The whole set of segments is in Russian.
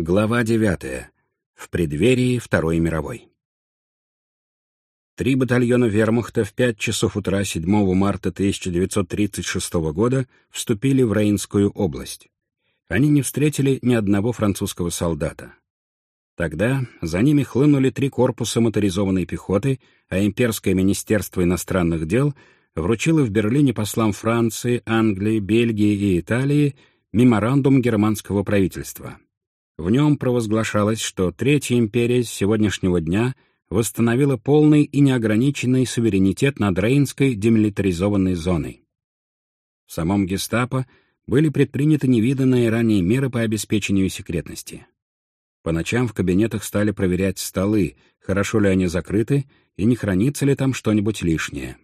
Глава 9. В преддверии Второй мировой. Три батальона вермахта в 5 часов утра 7 марта 1936 года вступили в Рейнскую область. Они не встретили ни одного французского солдата. Тогда за ними хлынули три корпуса моторизованной пехоты, а Имперское министерство иностранных дел вручило в Берлине послам Франции, Англии, Бельгии и Италии меморандум германского правительства — в нем провозглашалось, что Третья империя с сегодняшнего дня восстановила полный и неограниченный суверенитет над Рейнской демилитаризованной зоной. В самом гестапо были предприняты невиданные ранее меры по обеспечению секретности. По ночам в кабинетах стали проверять столы, хорошо ли они закрыты и не хранится ли там что-нибудь лишнее.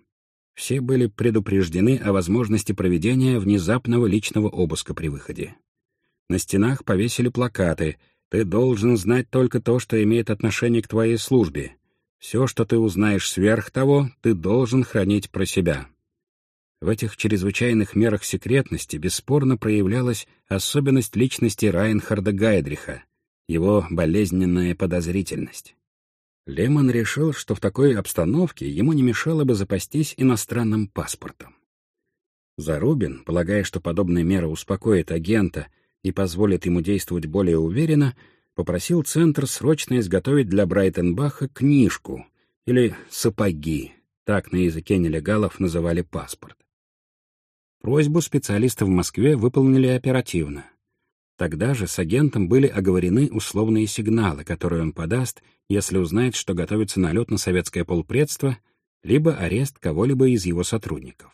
Все были предупреждены о возможности проведения внезапного личного обыска при выходе. На стенах повесили плакаты «Ты должен знать только то, что имеет отношение к твоей службе. Все, что ты узнаешь сверх того, ты должен хранить про себя». В этих чрезвычайных мерах секретности бесспорно проявлялась особенность личности Райнхарда Гайдриха, его болезненная подозрительность. Лемон решил, что в такой обстановке ему не мешало бы запастись иностранным паспортом. Зарубин, полагая, что подобная мера успокоит агента и позволит ему действовать более уверенно, попросил Центр срочно изготовить для Брайтенбаха книжку или сапоги, так на языке нелегалов называли паспорт. Просьбу специалисты в Москве выполнили оперативно. Тогда же с агентом были оговорены условные сигналы, которые он подаст, если узнает, что готовится налет на советское полпредство, либо арест кого-либо из его сотрудников.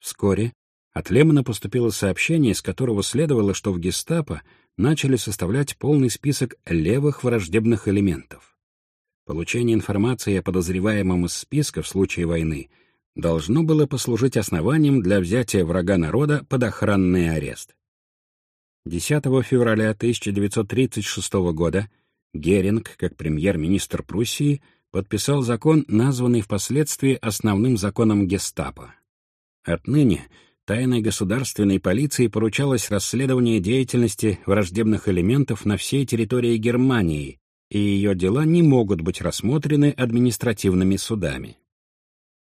Вскоре от Лемона поступило сообщение, из которого следовало, что в гестапо начали составлять полный список левых враждебных элементов. Получение информации о подозреваемом из списка в случае войны должно было послужить основанием для взятия врага народа под охранный арест. 10 февраля 1936 года Геринг, как премьер-министр Пруссии, подписал закон, названный впоследствии основным законом гестапо. Отныне тайной государственной полиции поручалось расследование деятельности враждебных элементов на всей территории Германии, и ее дела не могут быть рассмотрены административными судами.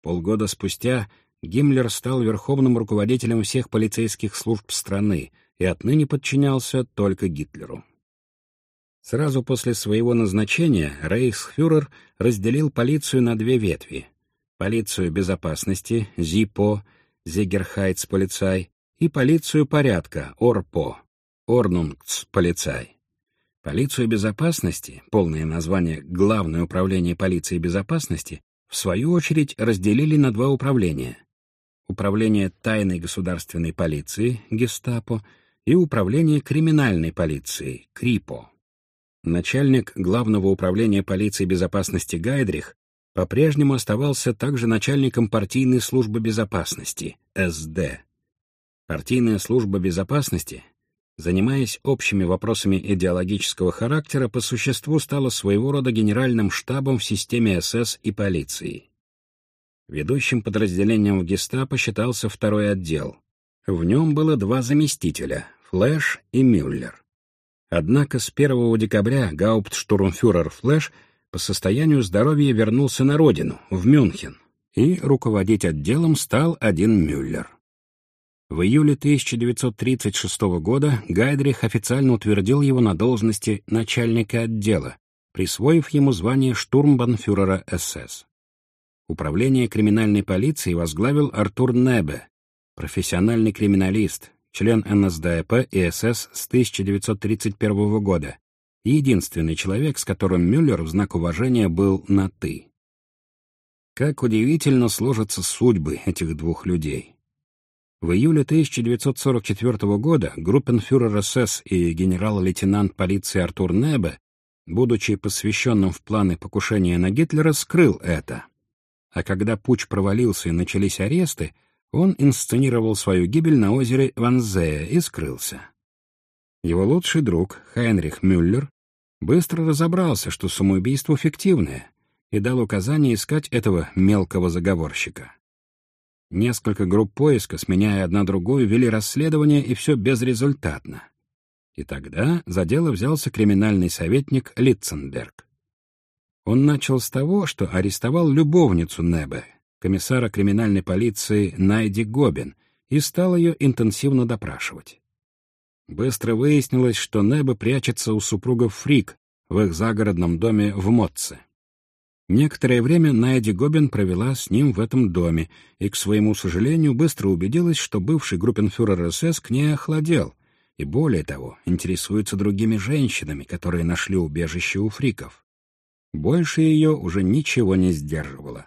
Полгода спустя Гиммлер стал верховным руководителем всех полицейских служб страны и отныне подчинялся только Гитлеру. Сразу после своего назначения рейхсфюрер разделил полицию на две ветви — полицию безопасности, ЗИПО, Зигерхайтс-полицай, и полицию порядка, ОРПО, Орнунгц-полицай. Полицию безопасности, полное название Главное управление полиции безопасности, в свою очередь разделили на два управления. Управление тайной государственной полиции, гестапо, и Управление криминальной полиции, КРИПО. Начальник Главного управления полиции безопасности Гайдрих по-прежнему оставался также начальником партийной службы безопасности, СД. Партийная служба безопасности, занимаясь общими вопросами идеологического характера, по существу стала своего рода генеральным штабом в системе СС и полиции. Ведущим подразделением в гестапо считался второй отдел. В нем было два заместителя — Флэш и Мюллер. Однако с 1 декабря гауптштурмфюрер Флэш — по состоянию здоровья вернулся на родину, в Мюнхен, и руководить отделом стал один Мюллер. В июле 1936 года Гайдрих официально утвердил его на должности начальника отдела, присвоив ему звание штурмбанфюрера СС. Управление криминальной полиции возглавил Артур Небе, профессиональный криминалист, член НСДАП и СС с 1931 года, единственный человек, с которым Мюллер в знак уважения был на «ты». Как удивительно сложатся судьбы этих двух людей. В июле 1944 года группенфюрер СС и генерал-лейтенант полиции Артур Небе, будучи посвященным в планы покушения на Гитлера, скрыл это. А когда путь провалился и начались аресты, он инсценировал свою гибель на озере Ванзея и скрылся. Его лучший друг, Хайнрих Мюллер, быстро разобрался, что самоубийство фиктивное, и дал указание искать этого мелкого заговорщика. Несколько групп поиска, сменяя одна другую, вели расследование, и все безрезультатно. И тогда за дело взялся криминальный советник Литценберг. Он начал с того, что арестовал любовницу Небе, комиссара криминальной полиции Найди Гобин, и стал ее интенсивно допрашивать. Быстро выяснилось, что Небе прячется у супругов Фрик в их загородном доме в Мотце. Некоторое время Найди Гобин провела с ним в этом доме и, к своему сожалению, быстро убедилась, что бывший группенфюрер СС к ней охладел и, более того, интересуется другими женщинами, которые нашли убежище у фриков. Больше ее уже ничего не сдерживало.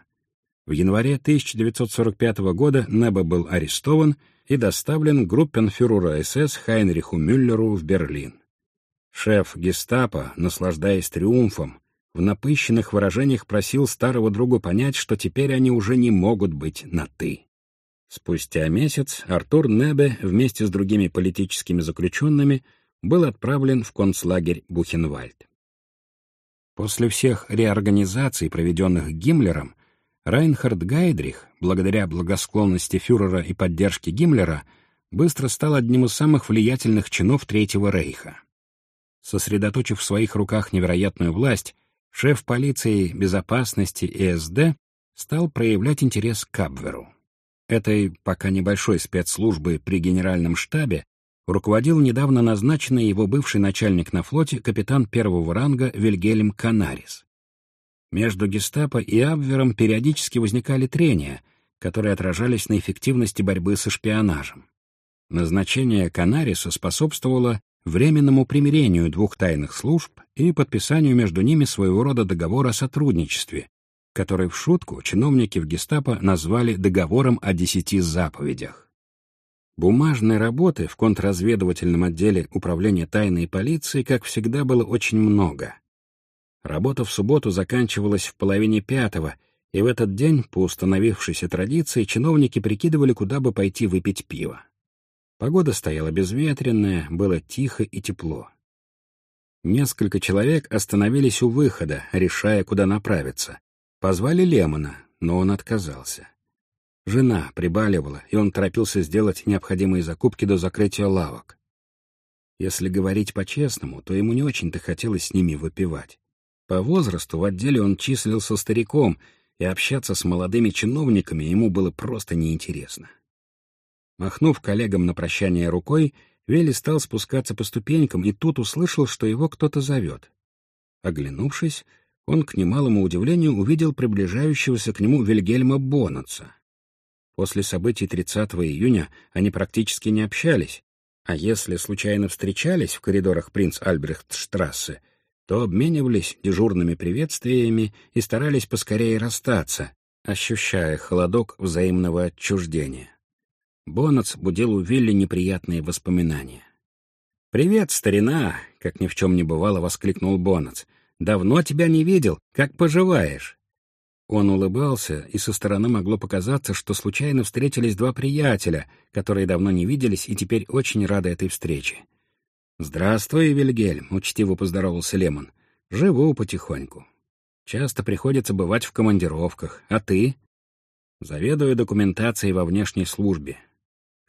В январе 1945 года Неба был арестован и доставлен группенфюреру СС Хайнриху Мюллеру в Берлин. Шеф гестапо, наслаждаясь триумфом, в напыщенных выражениях просил старого друга понять, что теперь они уже не могут быть на «ты». Спустя месяц Артур Небе вместе с другими политическими заключенными был отправлен в концлагерь Бухенвальд. После всех реорганизаций, проведенных Гиммлером, Райнхард Гайдрих, благодаря благосклонности фюрера и поддержке Гиммлера, быстро стал одним из самых влиятельных чинов Третьего Рейха. Сосредоточив в своих руках невероятную власть, шеф полиции безопасности ЭСД стал проявлять интерес к Абверу. Этой пока небольшой спецслужбы при генеральном штабе руководил недавно назначенный его бывший начальник на флоте капитан первого ранга Вильгельм Канарис. Между гестапо и Абвером периодически возникали трения, которые отражались на эффективности борьбы со шпионажем. Назначение Канариса способствовало временному примирению двух тайных служб и подписанию между ними своего рода договора о сотрудничестве, который в шутку чиновники в гестапо назвали договором о десяти заповедях. Бумажной работы в контрразведывательном отделе управления тайной полиции, как всегда, было очень много. Работа в субботу заканчивалась в половине пятого, и в этот день, по установившейся традиции, чиновники прикидывали, куда бы пойти выпить пиво. Погода стояла безветренная, было тихо и тепло. Несколько человек остановились у выхода, решая, куда направиться. Позвали Лемона, но он отказался. Жена прибаливала, и он торопился сделать необходимые закупки до закрытия лавок. Если говорить по-честному, то ему не очень-то хотелось с ними выпивать. По возрасту в отделе он числился стариком, и общаться с молодыми чиновниками ему было просто неинтересно. Махнув коллегам на прощание рукой, Вели стал спускаться по ступенькам и тут услышал, что его кто-то зовет. Оглянувшись, он, к немалому удивлению, увидел приближающегося к нему Вильгельма Бонатца. После событий 30 июня они практически не общались, а если случайно встречались в коридорах принц Альбрехтштрассе, то обменивались дежурными приветствиями и старались поскорее расстаться, ощущая холодок взаимного отчуждения. Бонац будил у Вилли неприятные воспоминания. «Привет, старина!» — как ни в чем не бывало, воскликнул Бонац. «Давно тебя не видел. Как поживаешь?» Он улыбался, и со стороны могло показаться, что случайно встретились два приятеля, которые давно не виделись и теперь очень рады этой встрече. «Здравствуй, Вильгельм», — учтиво поздоровался Лемон. «Живу потихоньку. Часто приходится бывать в командировках. А ты?» «Заведую документацией во внешней службе.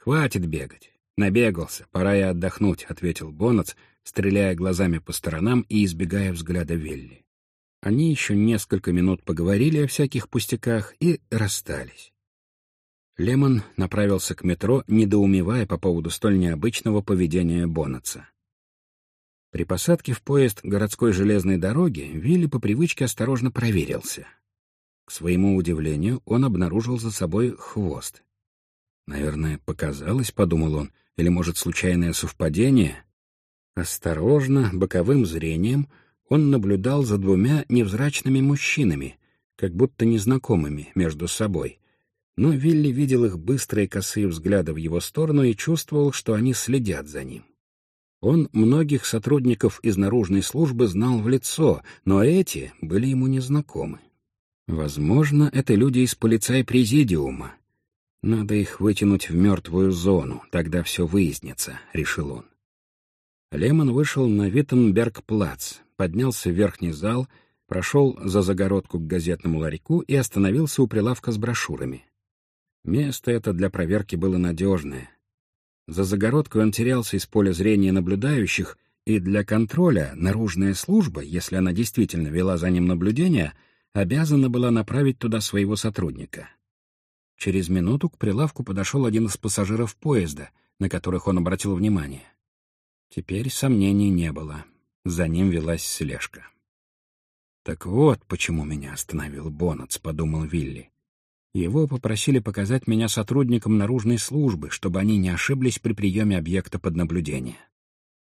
«Хватит бегать. Набегался. Пора и отдохнуть», — ответил Бонац, стреляя глазами по сторонам и избегая взгляда Велли. Они еще несколько минут поговорили о всяких пустяках и расстались. Лемон направился к метро, недоумевая по поводу столь необычного поведения Бонаца. При посадке в поезд городской железной дороги Вилли по привычке осторожно проверился. К своему удивлению, он обнаружил за собой хвост. Наверное, показалось, — подумал он, — или, может, случайное совпадение? Осторожно, боковым зрением, он наблюдал за двумя невзрачными мужчинами, как будто незнакомыми между собой. Но Вилли видел их быстрые косые взгляды в его сторону и чувствовал, что они следят за ним. Он многих сотрудников из наружной службы знал в лицо, но эти были ему незнакомы. Возможно, это люди из полицай-президиума, «Надо их вытянуть в мертвую зону, тогда все выяснится», — решил он. Лемон вышел на Виттенберг-плац, поднялся в верхний зал, прошел за загородку к газетному ларьку и остановился у прилавка с брошюрами. Место это для проверки было надежное. За загородкой он терялся из поля зрения наблюдающих, и для контроля наружная служба, если она действительно вела за ним наблюдение, обязана была направить туда своего сотрудника. Через минуту к прилавку подошел один из пассажиров поезда, на которых он обратил внимание. Теперь сомнений не было. За ним велась слежка. «Так вот, почему меня остановил Боннетс», — подумал Вилли. Его попросили показать меня сотрудникам наружной службы, чтобы они не ошиблись при приеме объекта под наблюдение.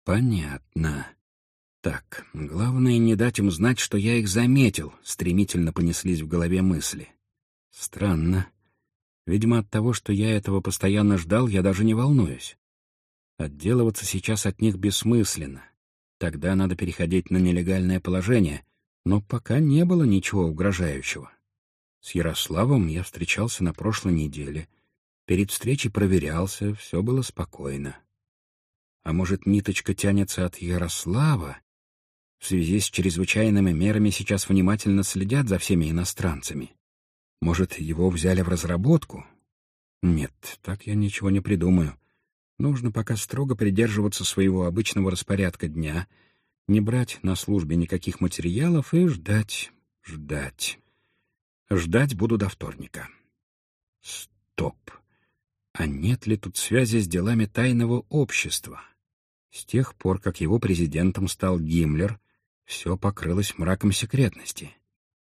Понятно. Так, главное не дать им знать, что я их заметил, стремительно понеслись в голове мысли. Странно. Видимо, от того, что я этого постоянно ждал, я даже не волнуюсь. Отделываться сейчас от них бессмысленно. Тогда надо переходить на нелегальное положение, но пока не было ничего угрожающего. С Ярославом я встречался на прошлой неделе. Перед встречей проверялся, все было спокойно. А может, ниточка тянется от Ярослава? В связи с чрезвычайными мерами сейчас внимательно следят за всеми иностранцами. Может, его взяли в разработку? Нет, так я ничего не придумаю. Нужно пока строго придерживаться своего обычного распорядка дня, не брать на службе никаких материалов и ждать, ждать. Ждать буду до вторника. Стоп. А нет ли тут связи с делами тайного общества? С тех пор, как его президентом стал Гиммлер, все покрылось мраком секретности.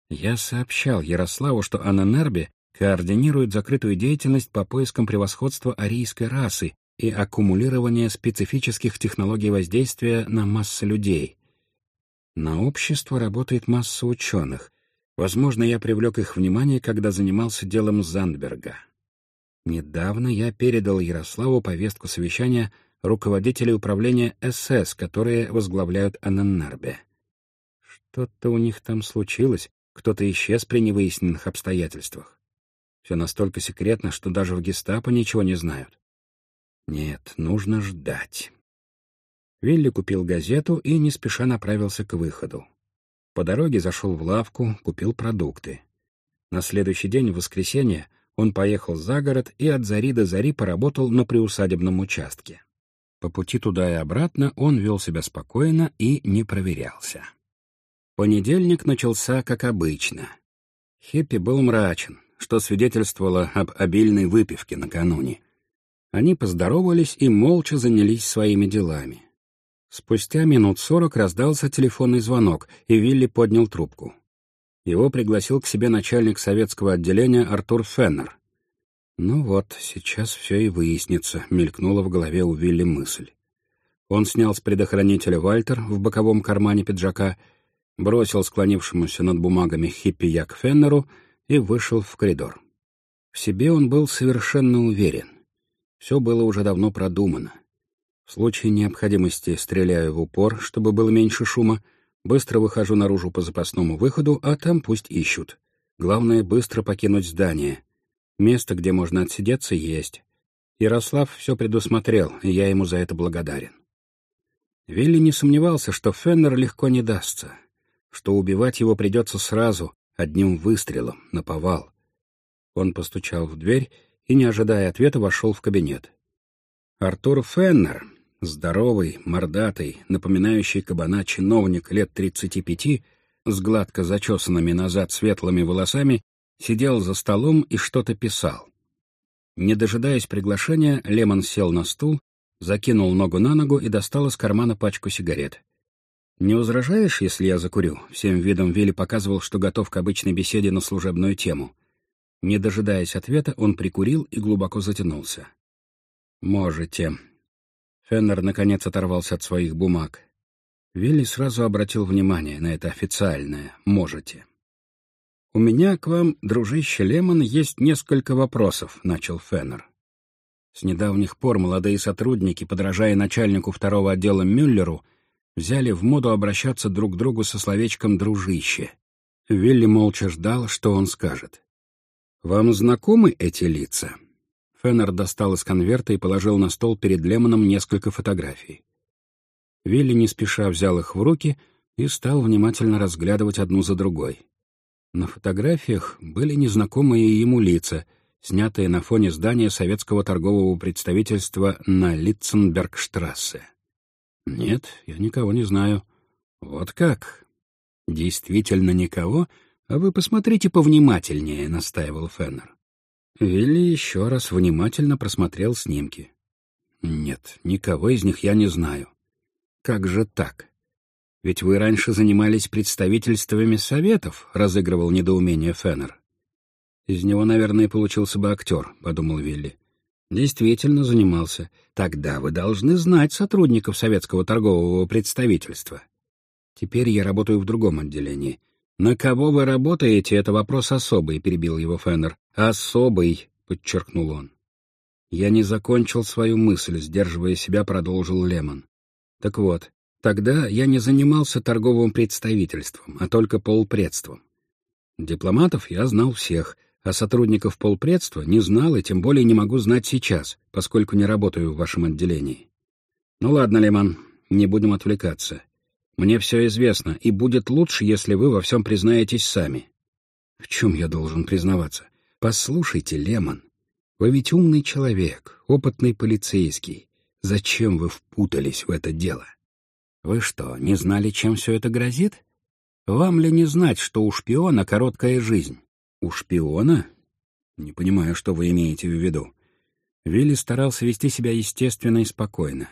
Я сообщал Ярославу, что Анненербе координирует закрытую деятельность по поискам превосходства арийской расы и аккумулирования специфических технологий воздействия на массы людей. На общество работает масса ученых, Возможно, я привлек их внимание, когда занимался делом Зандберга. Недавно я передал Ярославу повестку совещания руководителей управления СС, которые возглавляют Анненнарбе. Что-то у них там случилось, кто-то исчез при невыясненных обстоятельствах. Все настолько секретно, что даже в гестапо ничего не знают. Нет, нужно ждать. Вилли купил газету и не спеша направился к выходу. По дороге зашел в лавку, купил продукты. На следующий день, в воскресенье, он поехал за город и от зари до зари поработал на приусадебном участке. По пути туда и обратно он вел себя спокойно и не проверялся. Понедельник начался как обычно. Хиппи был мрачен, что свидетельствовало об обильной выпивке накануне. Они поздоровались и молча занялись своими делами. Спустя минут сорок раздался телефонный звонок, и Вилли поднял трубку. Его пригласил к себе начальник советского отделения Артур Феннер. «Ну вот, сейчас все и выяснится», — мелькнула в голове у Вилли мысль. Он снял с предохранителя Вальтер в боковом кармане пиджака, бросил склонившемуся над бумагами хиппи Як Феннеру и вышел в коридор. В себе он был совершенно уверен. Все было уже давно продумано. В случае необходимости стреляю в упор, чтобы было меньше шума, быстро выхожу наружу по запасному выходу, а там пусть ищут. Главное — быстро покинуть здание. Место, где можно отсидеться, есть. Ярослав все предусмотрел, и я ему за это благодарен. Вилли не сомневался, что Феннер легко не дастся, что убивать его придется сразу, одним выстрелом, на повал. Он постучал в дверь и, не ожидая ответа, вошел в кабинет. Артур Феннер, Здоровый, мордатый, напоминающий кабана чиновник лет тридцати пяти, с гладко зачесанными назад светлыми волосами, сидел за столом и что-то писал. Не дожидаясь приглашения, Лемон сел на стул, закинул ногу на ногу и достал из кармана пачку сигарет. «Не возражаешь, если я закурю?» Всем видом Вилли показывал, что готов к обычной беседе на служебную тему. Не дожидаясь ответа, он прикурил и глубоко затянулся. «Можете», Феннер наконец оторвался от своих бумаг. Вилли сразу обратил внимание на это официальное «можете». «У меня к вам, дружище Лемон, есть несколько вопросов», — начал Феннер. С недавних пор молодые сотрудники, подражая начальнику второго отдела Мюллеру, взяли в моду обращаться друг к другу со словечком «дружище». Вилли молча ждал, что он скажет. «Вам знакомы эти лица?» Феннер достал из конверта и положил на стол перед Лемоном несколько фотографий. Вилли не спеша взял их в руки и стал внимательно разглядывать одну за другой. На фотографиях были незнакомые ему лица, снятое на фоне здания советского торгового представительства на Литценбергштрассе. «Нет, я никого не знаю». «Вот как?» «Действительно никого? А вы посмотрите повнимательнее», — настаивал Феннер. Вилли еще раз внимательно просмотрел снимки. «Нет, никого из них я не знаю». «Как же так? Ведь вы раньше занимались представительствами советов», — разыгрывал недоумение Феннер. «Из него, наверное, получился бы актер», — подумал Вилли. «Действительно занимался. Тогда вы должны знать сотрудников советского торгового представительства. Теперь я работаю в другом отделении. На кого вы работаете, это вопрос особый», — перебил его Феннер. «Особый», — подчеркнул он. Я не закончил свою мысль, сдерживая себя, продолжил Лемон. Так вот, тогда я не занимался торговым представительством, а только полпредством. Дипломатов я знал всех, а сотрудников полпредства не знал и тем более не могу знать сейчас, поскольку не работаю в вашем отделении. Ну ладно, Лемон, не будем отвлекаться. Мне все известно, и будет лучше, если вы во всем признаетесь сами. В чем я должен признаваться? Послушайте, Лемон, вы ведь умный человек, опытный полицейский. Зачем вы впутались в это дело? Вы что, не знали, чем все это грозит? Вам ли не знать, что у шпиона короткая жизнь? У шпиона? Не понимаю, что вы имеете в виду. Вилли старался вести себя естественно и спокойно.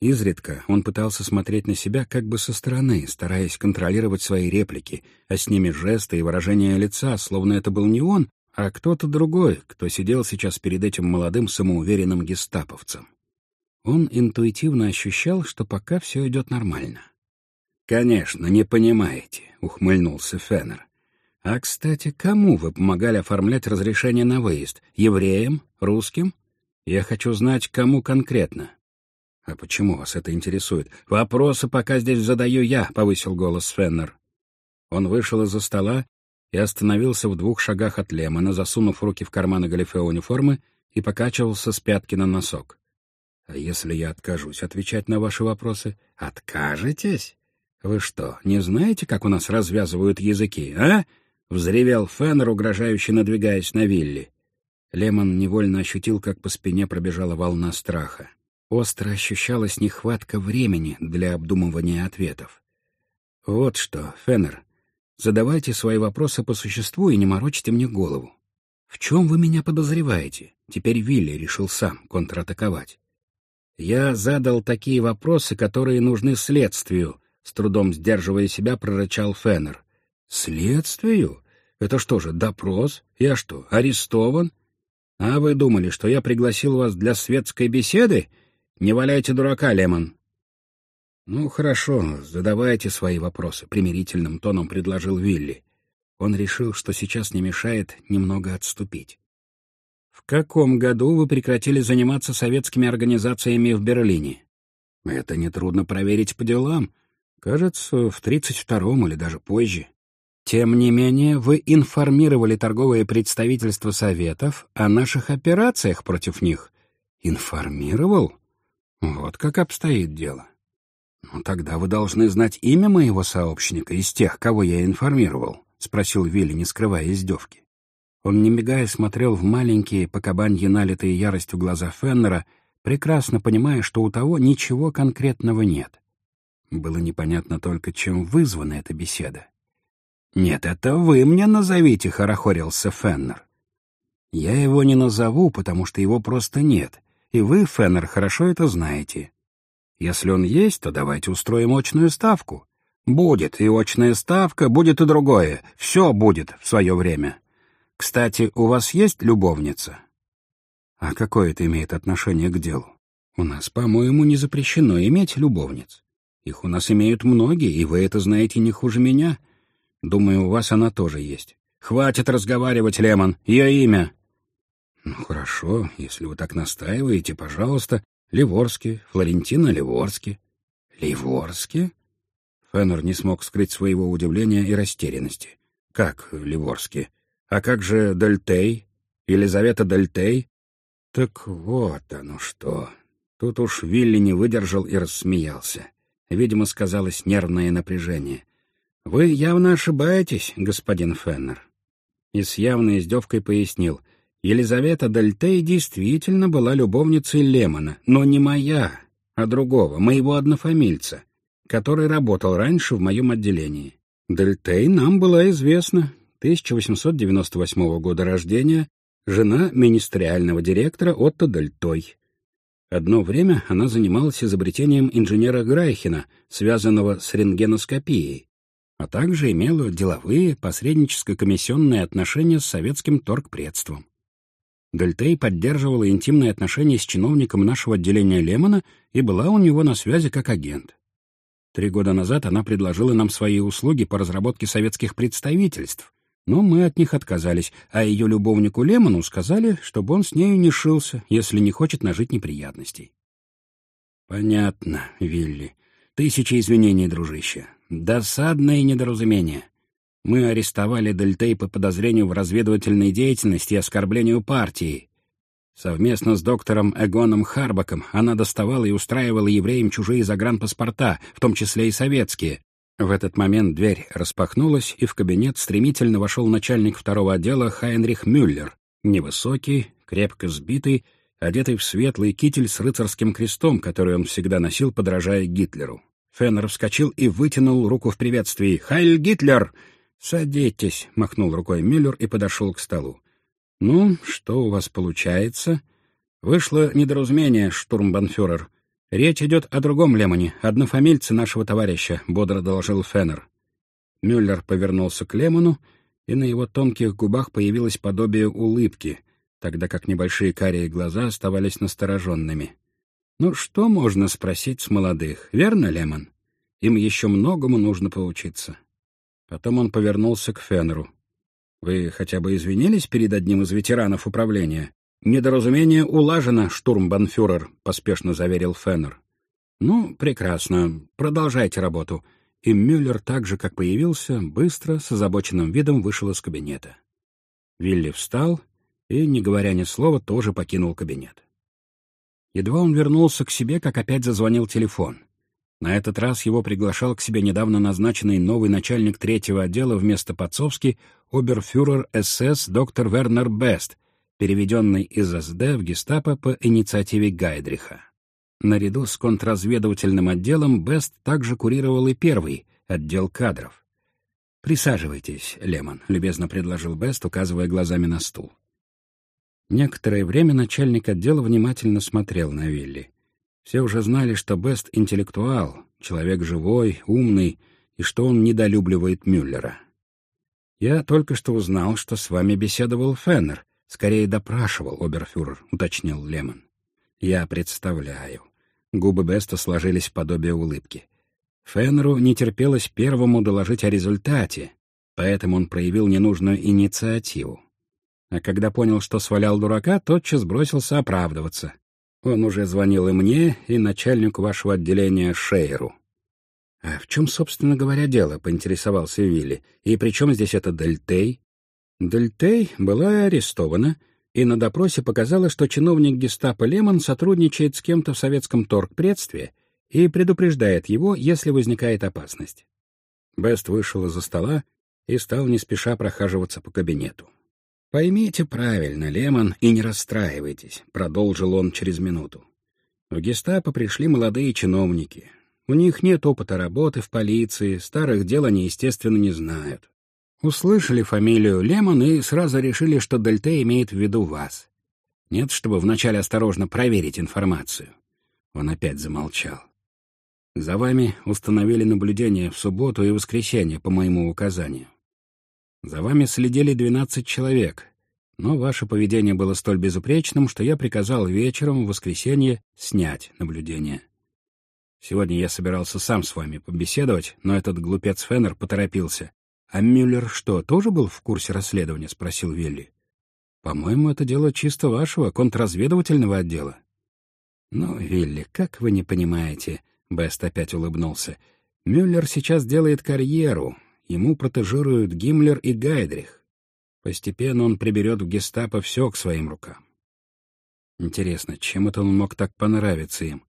Изредка он пытался смотреть на себя как бы со стороны, стараясь контролировать свои реплики, а с ними жесты и выражения лица, словно это был не он, а кто-то другой, кто сидел сейчас перед этим молодым самоуверенным гестаповцем. Он интуитивно ощущал, что пока все идет нормально. «Конечно, не понимаете», — ухмыльнулся Феннер. «А, кстати, кому вы помогали оформлять разрешение на выезд? Евреям? Русским? Я хочу знать, кому конкретно». «А почему вас это интересует? Вопросы пока здесь задаю я», — повысил голос Феннер. Он вышел из-за стола и остановился в двух шагах от Лемона, засунув руки в карманы галифе униформы и покачивался с пятки на носок. «А если я откажусь отвечать на ваши вопросы?» «Откажетесь? Вы что, не знаете, как у нас развязывают языки, а?» — взревел Феннер, угрожающе надвигаясь на Вилли. Лемон невольно ощутил, как по спине пробежала волна страха. Остро ощущалась нехватка времени для обдумывания ответов. «Вот что, Феннер, Задавайте свои вопросы по существу и не морочьте мне голову. В чем вы меня подозреваете? Теперь Вилли решил сам контратаковать. Я задал такие вопросы, которые нужны следствию, с трудом сдерживая себя, прорычал Феннер. Следствию? Это что же, допрос? Я что, арестован? А вы думали, что я пригласил вас для светской беседы? Не валяйте дурака, Лемон. «Ну, хорошо, задавайте свои вопросы», — примирительным тоном предложил Вилли. Он решил, что сейчас не мешает немного отступить. «В каком году вы прекратили заниматься советскими организациями в Берлине?» «Это нетрудно проверить по делам. Кажется, в 32-м или даже позже. Тем не менее, вы информировали торговое представительство Советов о наших операциях против них». «Информировал? Вот как обстоит дело». «Ну, тогда вы должны знать имя моего сообщника из тех, кого я информировал», — спросил Вилли, не скрывая издевки. Он, не мигая, смотрел в маленькие, по кабанье налитые яростью глаза Феннера, прекрасно понимая, что у того ничего конкретного нет. Было непонятно только, чем вызвана эта беседа. «Нет, это вы мне назовите», — хорохорился Феннер. «Я его не назову, потому что его просто нет, и вы, Феннер, хорошо это знаете. Если он есть, то давайте устроим очную ставку. Будет и очная ставка, будет и другое. Все будет в свое время. Кстати, у вас есть любовница? А какое это имеет отношение к делу? У нас, по-моему, не запрещено иметь любовниц. Их у нас имеют многие, и вы это знаете не хуже меня. Думаю, у вас она тоже есть. Хватит разговаривать, Лемон. Ее имя. Ну, хорошо, если вы так настаиваете, пожалуйста, Ливорский, Флорентина Ливорский. Ливорский? Феннер не смог скрыть своего удивления и растерянности. Как Ливорский? А как же Дельтей? Елизавета Дельтей? Так вот оно что. Тут уж Вилли не выдержал и рассмеялся. Видимо, сказалось нервное напряжение. «Вы явно ошибаетесь, господин Феннер». И с явной издевкой пояснил. Елизавета Дельтей действительно была любовницей Лемона, но не моя, а другого, моего однофамильца, который работал раньше в моем отделении. Дельтей нам была известна, 1898 года рождения, жена министериального директора Отто Дельтой. Одно время она занималась изобретением инженера Грайхена, связанного с рентгеноскопией, а также имела деловые, посредническо-комиссионные отношения с советским торгпредством. Дельтей поддерживала интимные отношения с чиновником нашего отделения Лемона и была у него на связи как агент. Три года назад она предложила нам свои услуги по разработке советских представительств, но мы от них отказались, а ее любовнику Лемону сказали, чтобы он с нею не шился, если не хочет нажить неприятностей. Понятно, Вилли. Тысячи извинений, дружище. Досадное недоразумение. Мы арестовали Дельтей по подозрению в разведывательной деятельности и оскорблению партии. Совместно с доктором Эгоном Харбаком она доставала и устраивала евреям чужие загранпаспорта, в том числе и советские. В этот момент дверь распахнулась, и в кабинет стремительно вошел начальник второго отдела Хайнрих Мюллер, невысокий, крепко сбитый, одетый в светлый китель с рыцарским крестом, который он всегда носил, подражая Гитлеру. Феннер вскочил и вытянул руку в приветствии. «Хайль Гитлер!» «Садитесь», — махнул рукой Мюллер и подошел к столу. «Ну, что у вас получается?» «Вышло недоразумение, штурмбанфюрер. Речь идет о другом Лемоне, однофамильце нашего товарища», — бодро доложил Феннер. Мюллер повернулся к Лемону, и на его тонких губах появилось подобие улыбки, тогда как небольшие карие глаза оставались настороженными. «Ну, что можно спросить с молодых, верно, Лемон? Им еще многому нужно поучиться». Потом он повернулся к Феннеру. «Вы хотя бы извинились перед одним из ветеранов управления?» «Недоразумение улажено, штурмбанфюрер», — поспешно заверил Феннер. «Ну, прекрасно. Продолжайте работу». И Мюллер, так же, как появился, быстро, с озабоченным видом вышел из кабинета. Вилли встал и, не говоря ни слова, тоже покинул кабинет. Едва он вернулся к себе, как опять зазвонил телефон. На этот раз его приглашал к себе недавно назначенный новый начальник третьего отдела вместо Подцовски оберфюрер СС доктор Вернер Бест, переведенный из СД в гестапо по инициативе Гайдриха. Наряду с контрразведывательным отделом Бест также курировал и первый — отдел кадров. «Присаживайтесь, Лемон», — любезно предложил Бест, указывая глазами на стул. Некоторое время начальник отдела внимательно смотрел на Вилли. Все уже знали, что Бест — интеллектуал, человек живой, умный, и что он недолюбливает Мюллера. «Я только что узнал, что с вами беседовал Феннер. Скорее допрашивал, оберфюрер», — уточнил Лемон. «Я представляю». Губы Беста сложились в подобие улыбки. Феннеру не терпелось первому доложить о результате, поэтому он проявил ненужную инициативу. А когда понял, что свалял дурака, тотчас бросился оправдываться. Он уже звонил и мне, и начальнику вашего отделения Шейру. — А в чем, собственно говоря, дело? — поинтересовался Вилли. — И при чем здесь это Дельтей? Дельтей была арестована, и на допросе показала, что чиновник гестапо Лемон сотрудничает с кем-то в советском торгпредстве и предупреждает его, если возникает опасность. Бест вышел из-за стола и стал не спеша прохаживаться по кабинету. «Поймите правильно, Лемон, и не расстраивайтесь», — продолжил он через минуту. В гестапо пришли молодые чиновники. У них нет опыта работы в полиции, старых дел они, естественно, не знают. Услышали фамилию Лемон и сразу решили, что Дельте имеет в виду вас. Нет, чтобы вначале осторожно проверить информацию. Он опять замолчал. За вами установили наблюдение в субботу и воскресенье по моему указанию. За вами следили 12 человек, но ваше поведение было столь безупречным, что я приказал вечером в воскресенье снять наблюдение. Сегодня я собирался сам с вами побеседовать, но этот глупец Феннер поторопился. «А Мюллер что, тоже был в курсе расследования?» — спросил Вилли. «По-моему, это дело чисто вашего контрразведывательного отдела». «Ну, Вилли, как вы не понимаете?» — Бест опять улыбнулся. «Мюллер сейчас делает карьеру, Ему протежируют Гиммлер и Гайдрих. Постепенно он приберет в гестапо все к своим рукам. Интересно, чем это он мог так понравиться им?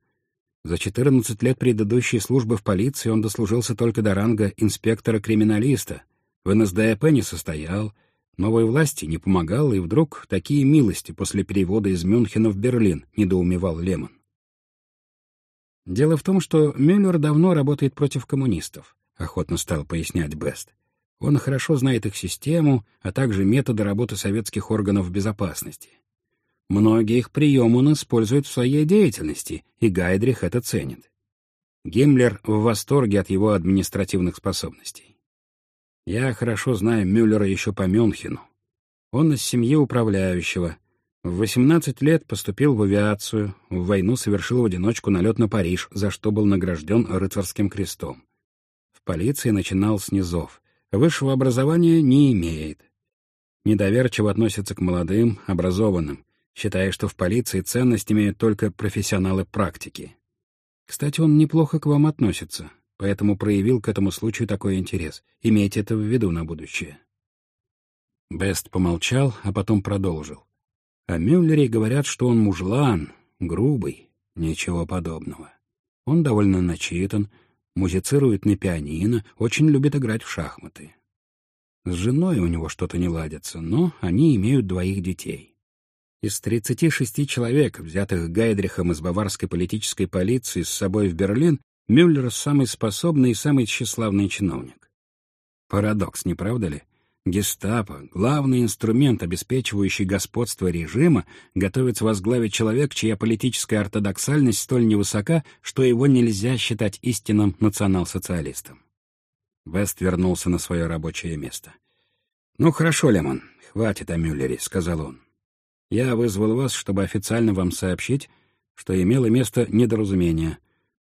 За 14 лет предыдущей службы в полиции он дослужился только до ранга инспектора-криминалиста. В НСДАП не состоял, Новой власти не помогало, и вдруг такие милости после перевода из Мюнхена в Берлин, недоумевал Лемон. Дело в том, что Мюллер давно работает против коммунистов, охотно стал пояснять Бест. Он хорошо знает их систему, а также методы работы советских органов безопасности. Многие их приемы он использует в своей деятельности, и Гайдрих это ценит. Гиммлер в восторге от его административных способностей. Я хорошо знаю Мюллера еще по Мюнхену. Он из семьи управляющего. В 18 лет поступил в авиацию, в войну совершил в одиночку налет на Париж, за что был награжден рыцарским крестом. Полиции начинал с низов. Высшего образования не имеет. Недоверчиво относится к молодым, образованным, считая, что в полиции ценность имеют только профессионалы практики. Кстати, он неплохо к вам относится, поэтому проявил к этому случаю такой интерес. Имейте это в виду на будущее. Бест помолчал, а потом продолжил. О Мюллере говорят, что он мужлан, грубый, ничего подобного. Он довольно начитан, музицирует на пианино, очень любит играть в шахматы. С женой у него что-то не ладится, но они имеют двоих детей. Из 36 человек, взятых Гайдрихом из баварской политической полиции с собой в Берлин, Мюллер — самый способный и самый тщеславный чиновник. Парадокс, не правда ли? Гестапо, главный инструмент, обеспечивающий господство режима, готовится возглавить человек, чья политическая ортодоксальность столь невысока, что его нельзя считать истинным национал-социалистом. Вест вернулся на свое рабочее место. «Ну хорошо, Лемон, хватит о Мюллере», — сказал он. Я вызвал вас, чтобы официально вам сообщить, что имело место недоразумение.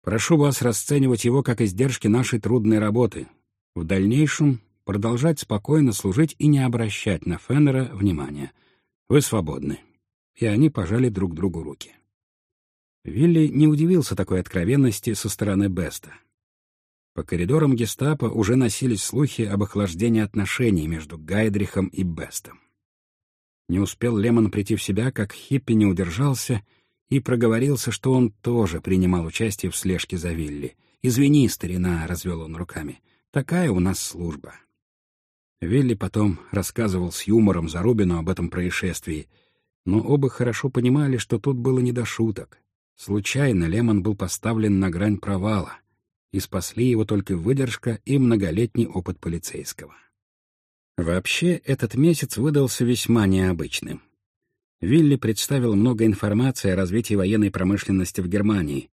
Прошу вас расценивать его как издержки нашей трудной работы. В дальнейшем продолжать спокойно служить и не обращать на Феннера внимания. Вы свободны». И они пожали друг другу руки. Вилли не удивился такой откровенности со стороны Беста. По коридорам гестапо уже носились слухи об охлаждении отношений между Гайдрихом и Бестом. Не успел Лемон прийти в себя, как Хиппи не удержался и проговорился, что он тоже принимал участие в слежке за Вилли. «Извини, старина», — развел он руками, — «такая у нас служба». Вилли потом рассказывал с юмором Зарубину об этом происшествии, но оба хорошо понимали, что тут было не до шуток. Случайно Лемон был поставлен на грань провала, и спасли его только выдержка и многолетний опыт полицейского. Вообще, этот месяц выдался весьма необычным. Вилли представил много информации о развитии военной промышленности в Германии,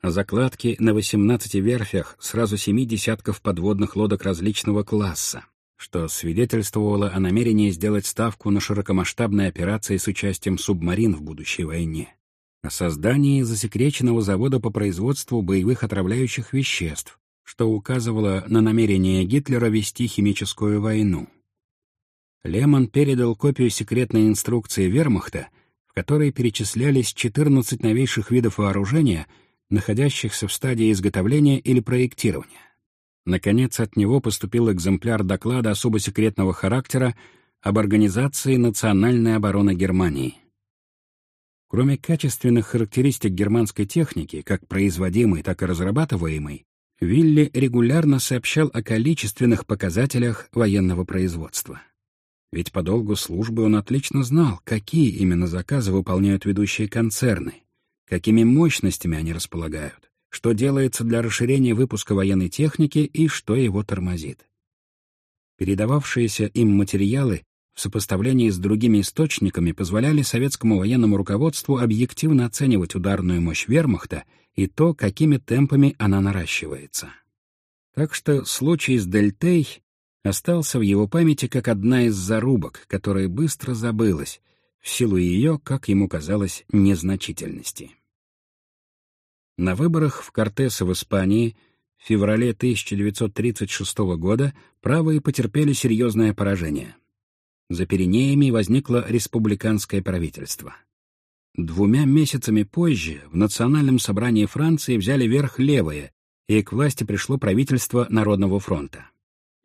о закладке на 18 верфях сразу семи десятков подводных лодок различного класса, что свидетельствовало о намерении сделать ставку на широкомасштабные операции с участием субмарин в будущей войне, о создании засекреченного завода по производству боевых отравляющих веществ, что указывало на намерение Гитлера вести химическую войну. Лемон передал копию секретной инструкции вермахта, в которой перечислялись 14 новейших видов вооружения, находящихся в стадии изготовления или проектирования. Наконец, от него поступил экземпляр доклада особо секретного характера об Организации национальной обороны Германии. Кроме качественных характеристик германской техники, как производимой, так и разрабатываемой, Вилли регулярно сообщал о количественных показателях военного производства. Ведь по долгу службы он отлично знал, какие именно заказы выполняют ведущие концерны, какими мощностями они располагают, что делается для расширения выпуска военной техники и что его тормозит. Передававшиеся им материалы в сопоставлении с другими источниками позволяли советскому военному руководству объективно оценивать ударную мощь вермахта и то, какими темпами она наращивается. Так что случай с Дельтей остался в его памяти как одна из зарубок, которая быстро забылась, в силу ее, как ему казалось, незначительности. На выборах в Кортеса в Испании в феврале 1936 года правые потерпели серьезное поражение. За Пиренеями возникло республиканское правительство. Двумя месяцами позже в Национальном собрании Франции взяли верх левые, и к власти пришло правительство Народного фронта.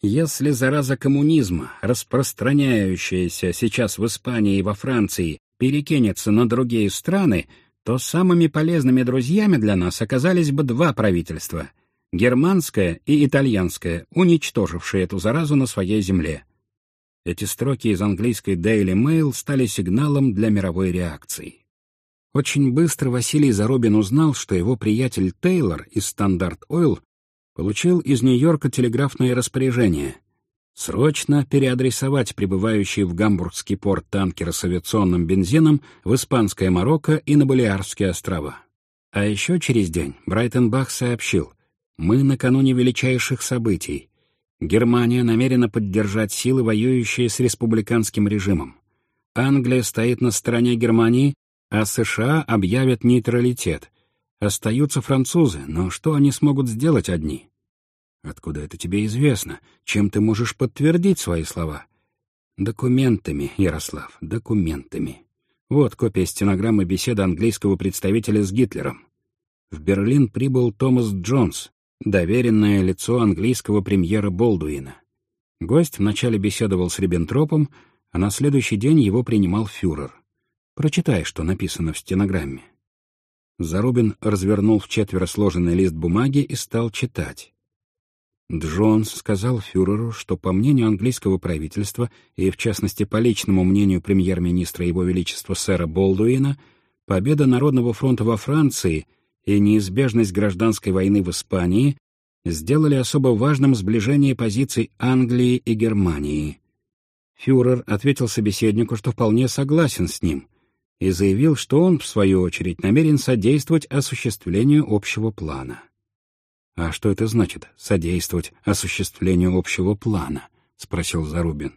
Если зараза коммунизма, распространяющаяся сейчас в Испании и во Франции, перекинется на другие страны, то самыми полезными друзьями для нас оказались бы два правительства — германское и итальянское, уничтожившие эту заразу на своей земле. Эти строки из английской Daily Mail стали сигналом для мировой реакции. Очень быстро Василий Зарубин узнал, что его приятель Тейлор из Standard Oil получил из Нью-Йорка телеграфное распоряжение срочно переадресовать прибывающие в Гамбургский порт танкеры с авиационным бензином в Испанское Марокко и на Балеарские острова. А еще через день Брайтенбах сообщил, «Мы накануне величайших событий. Германия намерена поддержать силы, воюющие с республиканским режимом. Англия стоит на стороне Германии, а США объявят нейтралитет. Остаются французы, но что они смогут сделать одни? Откуда это тебе известно? Чем ты можешь подтвердить свои слова? Документами, Ярослав, документами. Вот копия стенограммы беседы английского представителя с Гитлером. В Берлин прибыл Томас Джонс, доверенное лицо английского премьера Болдуина. Гость вначале беседовал с Риббентропом, а на следующий день его принимал фюрер. Прочитай, что написано в стенограмме. Зарубин развернул в четверо сложенный лист бумаги и стал читать. Джонс сказал фюреру, что, по мнению английского правительства и, в частности, по личному мнению премьер-министра Его Величества сэра Болдуина, победа Народного фронта во Франции и неизбежность гражданской войны в Испании сделали особо важным сближение позиций Англии и Германии. Фюрер ответил собеседнику, что вполне согласен с ним, и заявил, что он, в свою очередь, намерен содействовать осуществлению общего плана. «А что это значит — содействовать осуществлению общего плана?» — спросил Зарубин.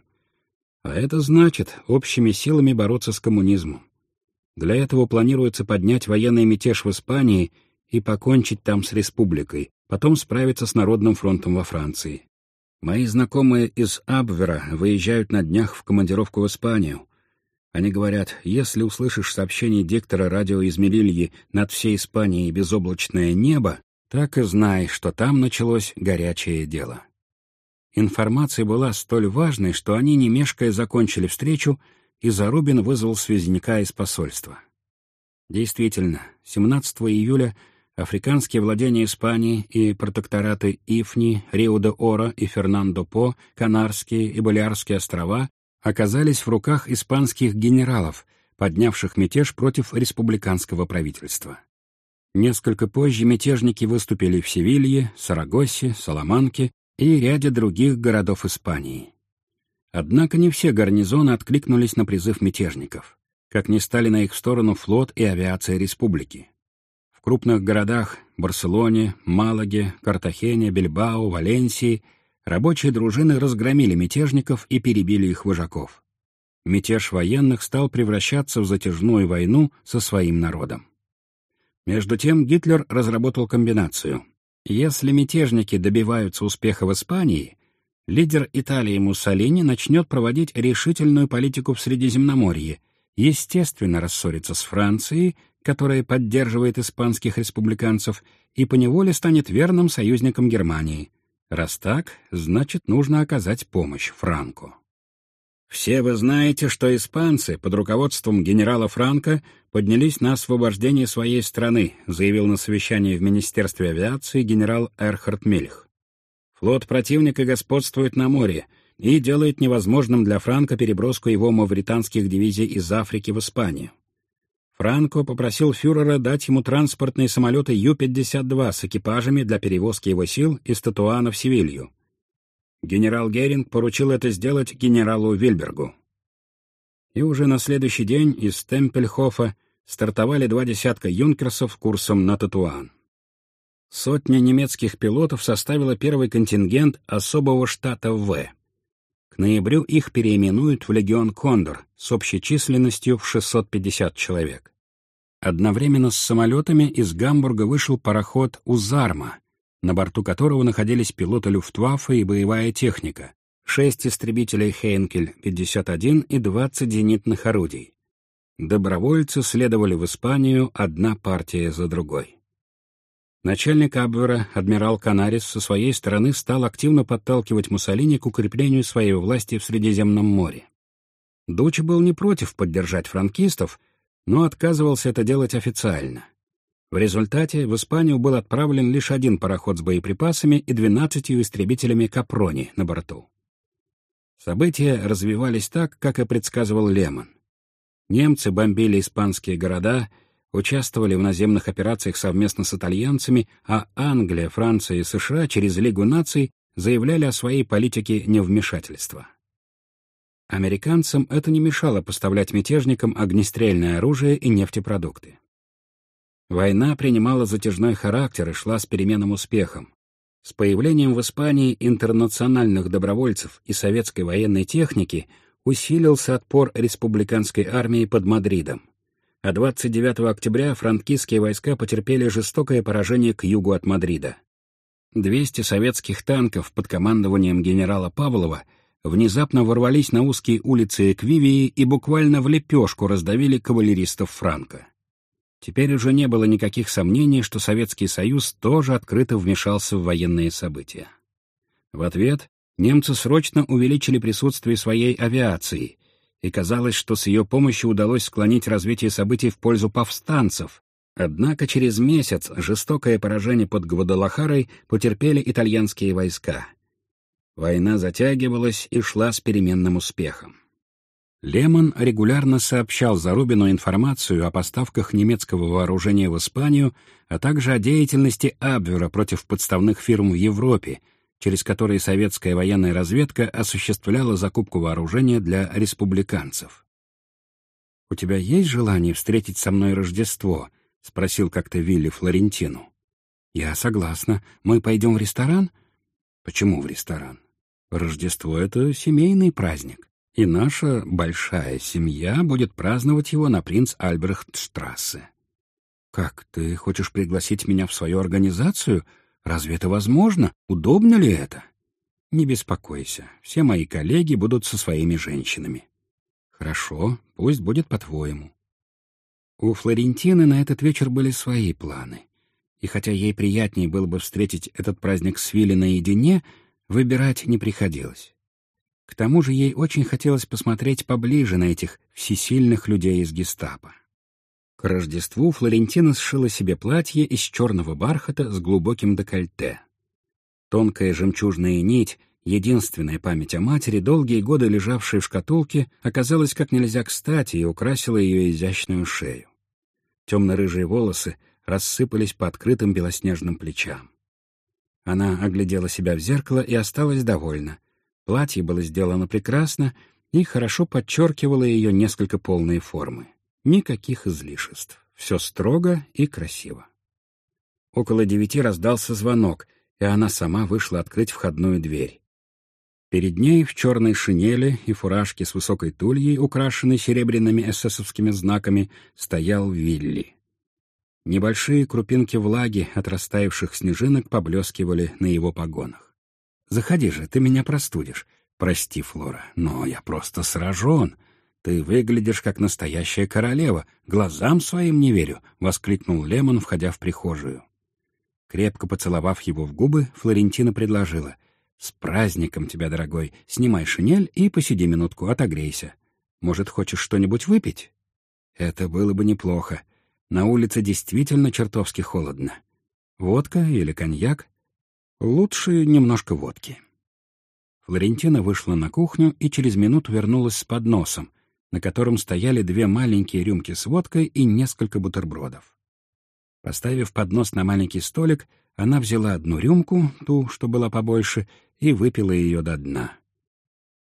«А это значит общими силами бороться с коммунизмом. Для этого планируется поднять военный мятеж в Испании и покончить там с республикой, потом справиться с Народным фронтом во Франции. Мои знакомые из Абвера выезжают на днях в командировку в Испанию. Они говорят, если услышишь сообщение диктора радио из Мелильи над всей Испанией безоблачное небо, так и знай, что там началось горячее дело. Информация была столь важной, что они, не мешкая, закончили встречу, и Зарубин вызвал связняка из посольства. Действительно, 17 июля африканские владения Испании и протектораты Ифни, Рио-де-Оро и Фернандо-По, Канарские и Балиарские острова оказались в руках испанских генералов, поднявших мятеж против республиканского правительства. Несколько позже мятежники выступили в Севилье, Сарагосе, Саламанке и ряде других городов Испании. Однако не все гарнизоны откликнулись на призыв мятежников, как не стали на их сторону флот и авиация республики. В крупных городах — Барселоне, Малаге, Картахене, Бильбао, Валенсии — рабочие дружины разгромили мятежников и перебили их вожаков. Мятеж военных стал превращаться в затяжную войну со своим народом. Между тем Гитлер разработал комбинацию. Если мятежники добиваются успеха в Испании, лидер Италии Муссолини начнет проводить решительную политику в Средиземноморье, естественно рассорится с Францией, которая поддерживает испанских республиканцев, и поневоле станет верным союзником Германии. Раз так, значит, нужно оказать помощь Франку. Все вы знаете, что испанцы под руководством генерала Франка поднялись на освобождение своей страны, заявил на совещании в Министерстве авиации генерал Эрхард Мельх. Флот противника господствует на море и делает невозможным для Франка переброску его мавританских дивизий из Африки в Испанию. Франко попросил фюрера дать ему транспортные самолеты Ю-52 с экипажами для перевозки его сил из Татуана в Севилью. Генерал Геринг поручил это сделать генералу Вильбергу. И уже на следующий день из Темпельхофа стартовали два десятка юнкерсов курсом на Татуан. Сотня немецких пилотов составила первый контингент особого штата В. К ноябрю их переименуют в легион «Кондор» с общей численностью в 650 человек. Одновременно с самолетами из Гамбурга вышел пароход «Узарма», на борту которого находились пилоты Люфтваффе и боевая техника, шесть истребителей «Хейнкель-51» и 20 зенитных орудий. Добровольцы следовали в Испанию одна партия за другой. Начальник Абвера, адмирал Канарис, со своей стороны стал активно подталкивать Муссолини к укреплению своей власти в Средиземном море. Дучи был не против поддержать франкистов, но отказывался это делать официально. В результате в Испанию был отправлен лишь один пароход с боеприпасами и 12 истребителями «Капрони» на борту. События развивались так, как и предсказывал Лемон. Немцы бомбили испанские города, участвовали в наземных операциях совместно с итальянцами, а Англия, Франция и США через Лигу наций заявляли о своей политике невмешательства. Американцам это не мешало поставлять мятежникам огнестрельное оружие и нефтепродукты. Война принимала затяжной характер и шла с переменным успехом. С появлением в Испании интернациональных добровольцев и советской военной техники усилился отпор республиканской армии под Мадридом. А 29 октября франкистские войска потерпели жестокое поражение к югу от Мадрида. 200 советских танков под командованием генерала Павлова внезапно ворвались на узкие улицы Эквивии и буквально в лепешку раздавили кавалеристов Франка. Теперь уже не было никаких сомнений, что Советский Союз тоже открыто вмешался в военные события. В ответ немцы срочно увеличили присутствие своей авиации, и казалось, что с ее помощью удалось склонить развитие событий в пользу повстанцев. Однако через месяц жестокое поражение под Гвадалахарой потерпели итальянские войска. Война затягивалась и шла с переменным успехом. Лемон регулярно сообщал Зарубину информацию о поставках немецкого вооружения в Испанию, а также о деятельности Абвера против подставных фирм в Европе, через которые советская военная разведка осуществляла закупку вооружения для республиканцев. «У тебя есть желание встретить со мной Рождество?» — спросил как-то Вилли Флорентину. «Я согласна. Мы пойдем в ресторан?» «Почему в ресторан?» «Рождество — это семейный праздник и наша большая семья будет праздновать его на принц Альбрехтштрассе. Как, ты хочешь пригласить меня в свою организацию? Разве это возможно? Удобно ли это? Не беспокойся, все мои коллеги будут со своими женщинами. Хорошо, пусть будет по-твоему. У Флорентины на этот вечер были свои планы. И хотя ей приятнее было бы встретить этот праздник с Вилли наедине, выбирать не приходилось. К тому же ей очень хотелось посмотреть поближе на этих всесильных людей из гестапо. К Рождеству Флорентина сшила себе платье из черного бархата с глубоким декольте. Тонкая жемчужная нить, единственная память о матери, долгие годы лежавшей в шкатулке, оказалась как нельзя кстати и украсила ее изящную шею. Темно-рыжие волосы рассыпались по открытым белоснежным плечам. Она оглядела себя в зеркало и осталась довольна. Платье было сделано прекрасно и хорошо подчеркивало ее несколько полные формы. Никаких излишеств. Все строго и красиво. Около девяти раздался звонок, и она сама вышла открыть входную дверь. Перед ней в черной шинели и фуражке с высокой тульей, украшенной серебряными эсэсовскими знаками, стоял Вилли. Небольшие крупинки влаги от растаявших снежинок поблескивали на его погонах. Заходи же, ты меня простудишь. Прости, Флора, но я просто сражен. Ты выглядишь как настоящая королева. Глазам своим не верю, — воскликнул Лемон, входя в прихожую. Крепко поцеловав его в губы, Флорентина предложила. «С праздником тебя, дорогой! Снимай шинель и посиди минутку, отогрейся. Может, хочешь что-нибудь выпить?» «Это было бы неплохо. На улице действительно чертовски холодно. Водка или коньяк?» Лучше немножко водки. Флорентина вышла на кухню и через минуту вернулась с подносом, на котором стояли две маленькие рюмки с водкой и несколько бутербродов. Поставив поднос на маленький столик, она взяла одну рюмку, ту, что была побольше, и выпила ее до дна.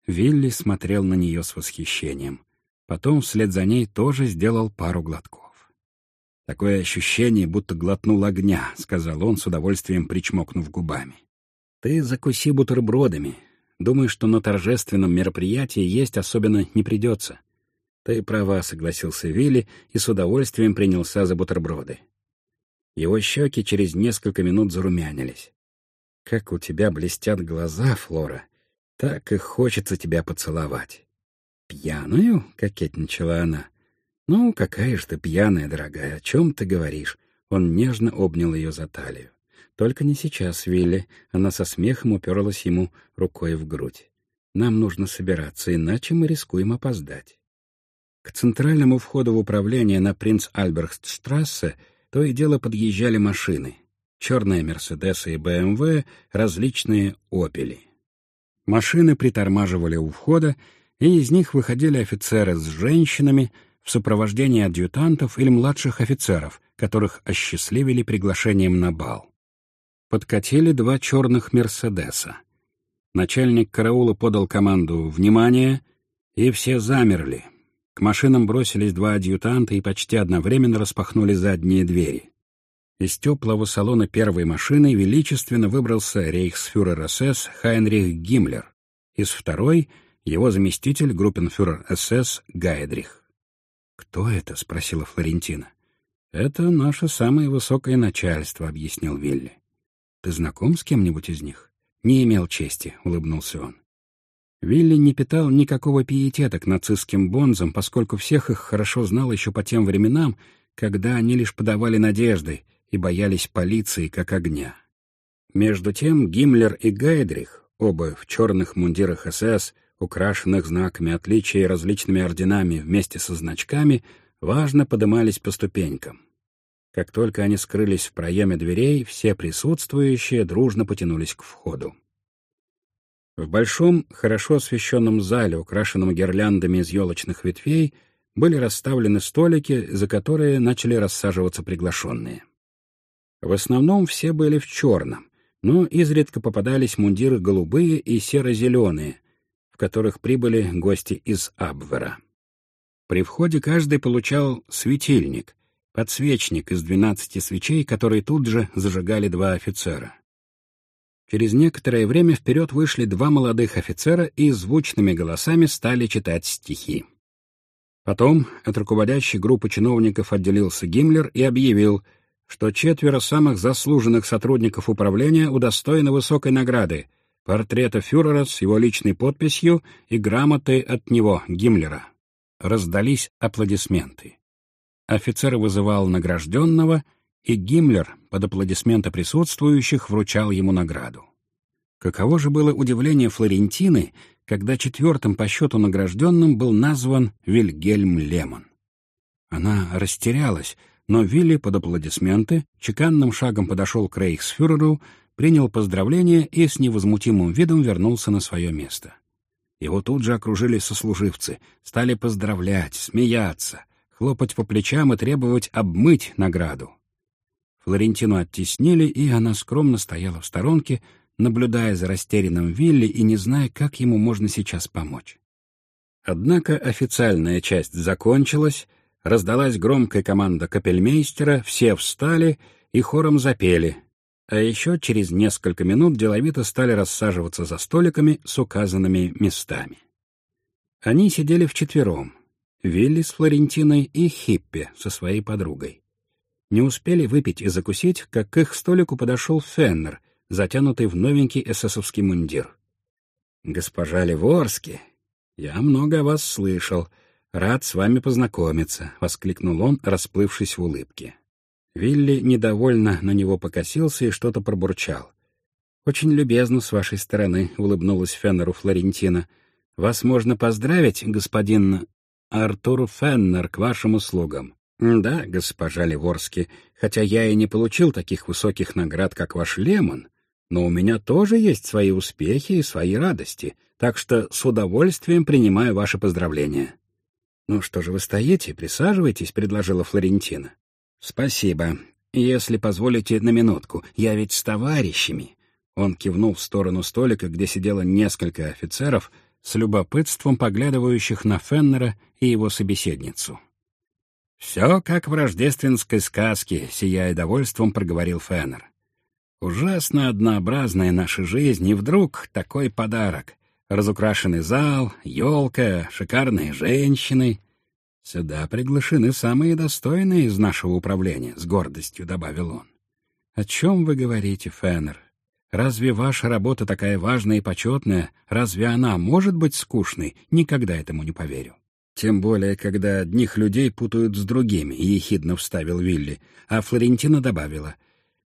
Вилли смотрел на нее с восхищением. Потом вслед за ней тоже сделал пару глотков. «Такое ощущение, будто глотнул огня», — сказал он, с удовольствием причмокнув губами. «Ты закуси бутербродами. Думаю, что на торжественном мероприятии есть особенно не придется». «Ты права», — согласился Вилли и с удовольствием принялся за бутерброды. Его щеки через несколько минут зарумянились. «Как у тебя блестят глаза, Флора! Так и хочется тебя поцеловать!» «Пьяную?» — кокетничала она. «Ну, какая же ты пьяная, дорогая, о чем ты говоришь?» Он нежно обнял ее за талию. «Только не сейчас, Вилли». Она со смехом уперлась ему рукой в грудь. «Нам нужно собираться, иначе мы рискуем опоздать». К центральному входу в управление на принц Альберхтштрассе то и дело подъезжали машины. Черные «Мерседесы» и «БМВ», различные «Опели». Машины притормаживали у входа, и из них выходили офицеры с женщинами в сопровождении адъютантов или младших офицеров, которых осчастливили приглашением на бал. Подкатили два черных «Мерседеса». Начальник караула подал команду «Внимание!» и все замерли. К машинам бросились два адъютанта и почти одновременно распахнули задние двери. Из теплого салона первой машины величественно выбрался рейхсфюрер СС Хайнрих Гиммлер, из второй — его заместитель группенфюрер СС Гайдрих. «Кто это?» — спросила Флорентина. «Это наше самое высокое начальство», — объяснил Вилли. «Ты знаком с кем-нибудь из них?» «Не имел чести», — улыбнулся он. Вилли не питал никакого пиетета к нацистским бонзам, поскольку всех их хорошо знал еще по тем временам, когда они лишь подавали надежды и боялись полиции как огня. Между тем Гиммлер и Гайдрих, оба в черных мундирах СС, украшенных знаками отличия и различными орденами вместе со значками, важно подымались по ступенькам. Как только они скрылись в проеме дверей, все присутствующие дружно потянулись к входу. В большом, хорошо освещенном зале, украшенном гирляндами из елочных ветвей, были расставлены столики, за которые начали рассаживаться приглашенные. В основном все были в черном, но изредка попадались мундиры голубые и серо-зеленые, в которых прибыли гости из Абвера. При входе каждый получал светильник, подсвечник из двенадцати свечей, которые тут же зажигали два офицера. Через некоторое время вперед вышли два молодых офицера и звучными голосами стали читать стихи. Потом от руководящей группы чиновников отделился Гиммлер и объявил — что четверо самых заслуженных сотрудников управления удостоены высокой награды — портрета фюрера с его личной подписью и грамоты от него, Гиммлера. Раздались аплодисменты. Офицер вызывал награжденного, и Гиммлер под аплодисменты присутствующих вручал ему награду. Каково же было удивление Флорентины, когда четвертым по счету награжденным был назван Вильгельм Лемон. Она растерялась, но Вилли под аплодисменты чеканным шагом подошел к рейхсфюреру, принял поздравления и с невозмутимым видом вернулся на свое место. Его тут же окружили сослуживцы, стали поздравлять, смеяться, хлопать по плечам и требовать обмыть награду. Флорентину оттеснили, и она скромно стояла в сторонке, наблюдая за растерянным Вилли и не зная, как ему можно сейчас помочь. Однако официальная часть закончилась, Раздалась громкая команда капельмейстера, все встали и хором запели. А еще через несколько минут деловито стали рассаживаться за столиками с указанными местами. Они сидели вчетвером. Вилли с Флорентиной и Хиппи со своей подругой. Не успели выпить и закусить, как к их столику подошел Феннер, затянутый в новенький эсэсовский мундир. «Госпожа Ливорски, я много о вас слышал», «Рад с вами познакомиться», — воскликнул он, расплывшись в улыбке. Вилли недовольно на него покосился и что-то пробурчал. «Очень любезно с вашей стороны», — улыбнулась Феннеру Флорентина. «Вас можно поздравить, господин Артур Феннер, к вашим услугам». «Да, госпожа Ливорски, хотя я и не получил таких высоких наград, как ваш Лемон, но у меня тоже есть свои успехи и свои радости, так что с удовольствием принимаю ваши поздравления». «Ну что же вы стоите? Присаживайтесь», — предложила Флорентина. «Спасибо. Если позволите на минутку, я ведь с товарищами». Он кивнул в сторону столика, где сидело несколько офицеров, с любопытством поглядывающих на Феннера и его собеседницу. «Все как в рождественской сказке», — сияя довольством, проговорил Феннер. «Ужасно однообразная наша жизнь, и вдруг такой подарок. Разукрашенный зал, елка, шикарные женщины. Сюда приглашены самые достойные из нашего управления, — с гордостью добавил он. О чем вы говорите, Феннер? Разве ваша работа такая важная и почетная? Разве она может быть скучной? Никогда этому не поверю. Тем более, когда одних людей путают с другими, — ехидно вставил Вилли, а Флорентина добавила.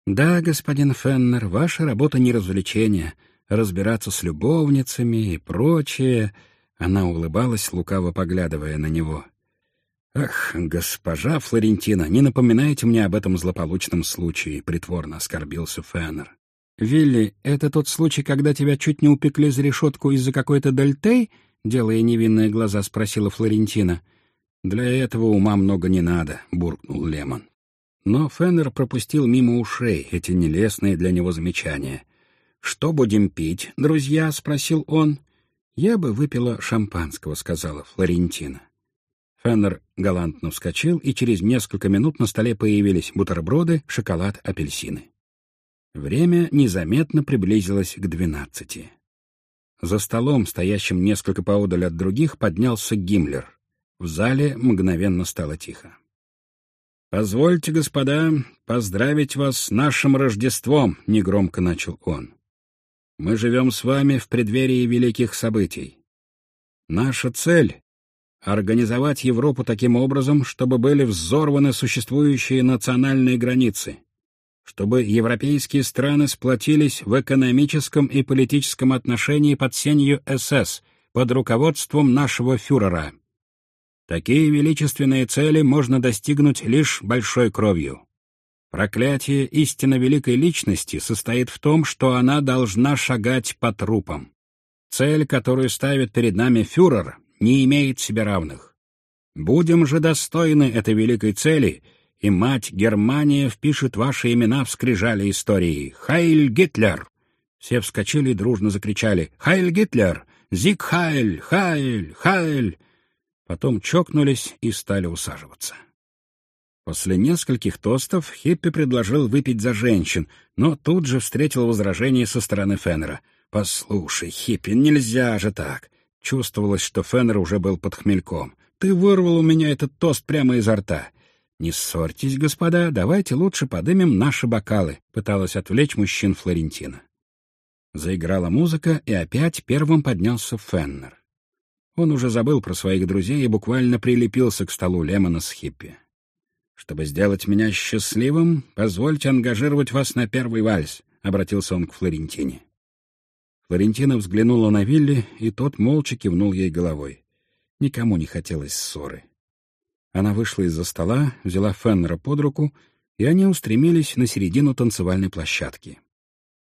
Да, господин Феннер, ваша работа не развлечение, — разбираться с любовницами и прочее. Она улыбалась, лукаво поглядывая на него. «Ах, госпожа Флорентина, не напоминайте мне об этом злополучном случае», — притворно оскорбился Феннер. «Вилли, это тот случай, когда тебя чуть не упекли за решетку из-за какой-то дельтей?» — делая невинные глаза, спросила Флорентина. «Для этого ума много не надо», — буркнул Лемон. Но Феннер пропустил мимо ушей эти нелестные для него замечания. «Что будем пить, друзья?» — спросил он. «Я бы выпила шампанского», — сказала Флорентина. Феннер галантно вскочил, и через несколько минут на столе появились бутерброды, шоколад, апельсины. Время незаметно приблизилось к двенадцати. За столом, стоящим несколько поодаль от других, поднялся Гиммлер. В зале мгновенно стало тихо. «Позвольте, господа, поздравить вас с нашим Рождеством», — негромко начал он. «Мы живем с вами в преддверии великих событий. Наша цель — организовать Европу таким образом, чтобы были взорваны существующие национальные границы, чтобы европейские страны сплотились в экономическом и политическом отношении под сенью СС, под руководством нашего фюрера. Такие величественные цели можно достигнуть лишь большой кровью. Проклятие истинно великой личности состоит в том, что она должна шагать по трупам. Цель, которую ставит перед нами фюрер, не имеет себе равных. Будем же достойны этой великой цели, и мать Германия впишет ваши имена в скрижали истории. «Хайль Гитлер!» Все вскочили и дружно закричали «Хайль Гитлер! Зиг Хайль! Хайль! Хайль!» потом чокнулись и стали усаживаться. После нескольких тостов Хиппи предложил выпить за женщин, но тут же встретил возражение со стороны Феннера. «Послушай, Хиппи, нельзя же так!» Чувствовалось, что Феннер уже был под хмельком. «Ты вырвал у меня этот тост прямо изо рта!» «Не ссорьтесь, господа, давайте лучше подымем наши бокалы», — пыталась отвлечь мужчин Флорентина. Заиграла музыка, и опять первым поднялся Феннер. Он уже забыл про своих друзей и буквально прилепился к столу Лемона с Хиппи. «Чтобы сделать меня счастливым, позвольте ангажировать вас на первый вальс», — обратился он к Флорентине. Флорентина взглянула на Вилли, и тот молча кивнул ей головой. Никому не хотелось ссоры. Она вышла из-за стола, взяла Феннера под руку, и они устремились на середину танцевальной площадки.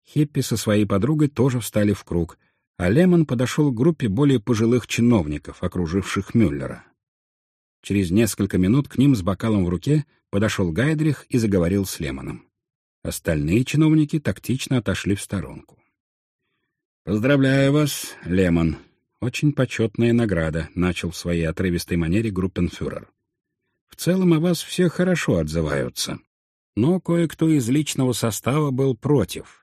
Хиппи со своей подругой тоже встали в круг — а Лемон подошел к группе более пожилых чиновников, окруживших Мюллера. Через несколько минут к ним с бокалом в руке подошел Гайдрих и заговорил с Лемоном. Остальные чиновники тактично отошли в сторонку. «Поздравляю вас, Лемон. Очень почетная награда», — начал в своей отрывистой манере группенфюрер. «В целом о вас все хорошо отзываются. Но кое-кто из личного состава был против.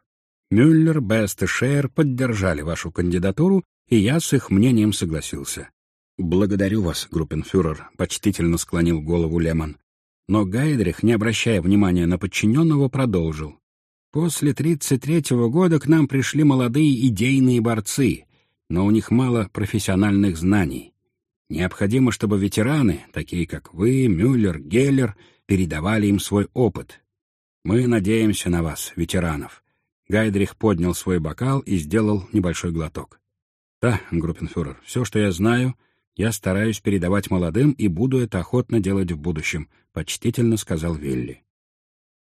Мюллер, Бест и Шер поддержали вашу кандидатуру, и я с их мнением согласился. «Благодарю вас, группенфюрер», — почтительно склонил голову Лемон. Но Гайдрих, не обращая внимания на подчиненного, продолжил. «После 33-го года к нам пришли молодые идейные борцы, но у них мало профессиональных знаний. Необходимо, чтобы ветераны, такие как вы, Мюллер, Геллер, передавали им свой опыт. Мы надеемся на вас, ветеранов. Гайдрих поднял свой бокал и сделал небольшой глоток. «Да, группенфюрер, все, что я знаю, я стараюсь передавать молодым и буду это охотно делать в будущем», — почтительно сказал Вилли.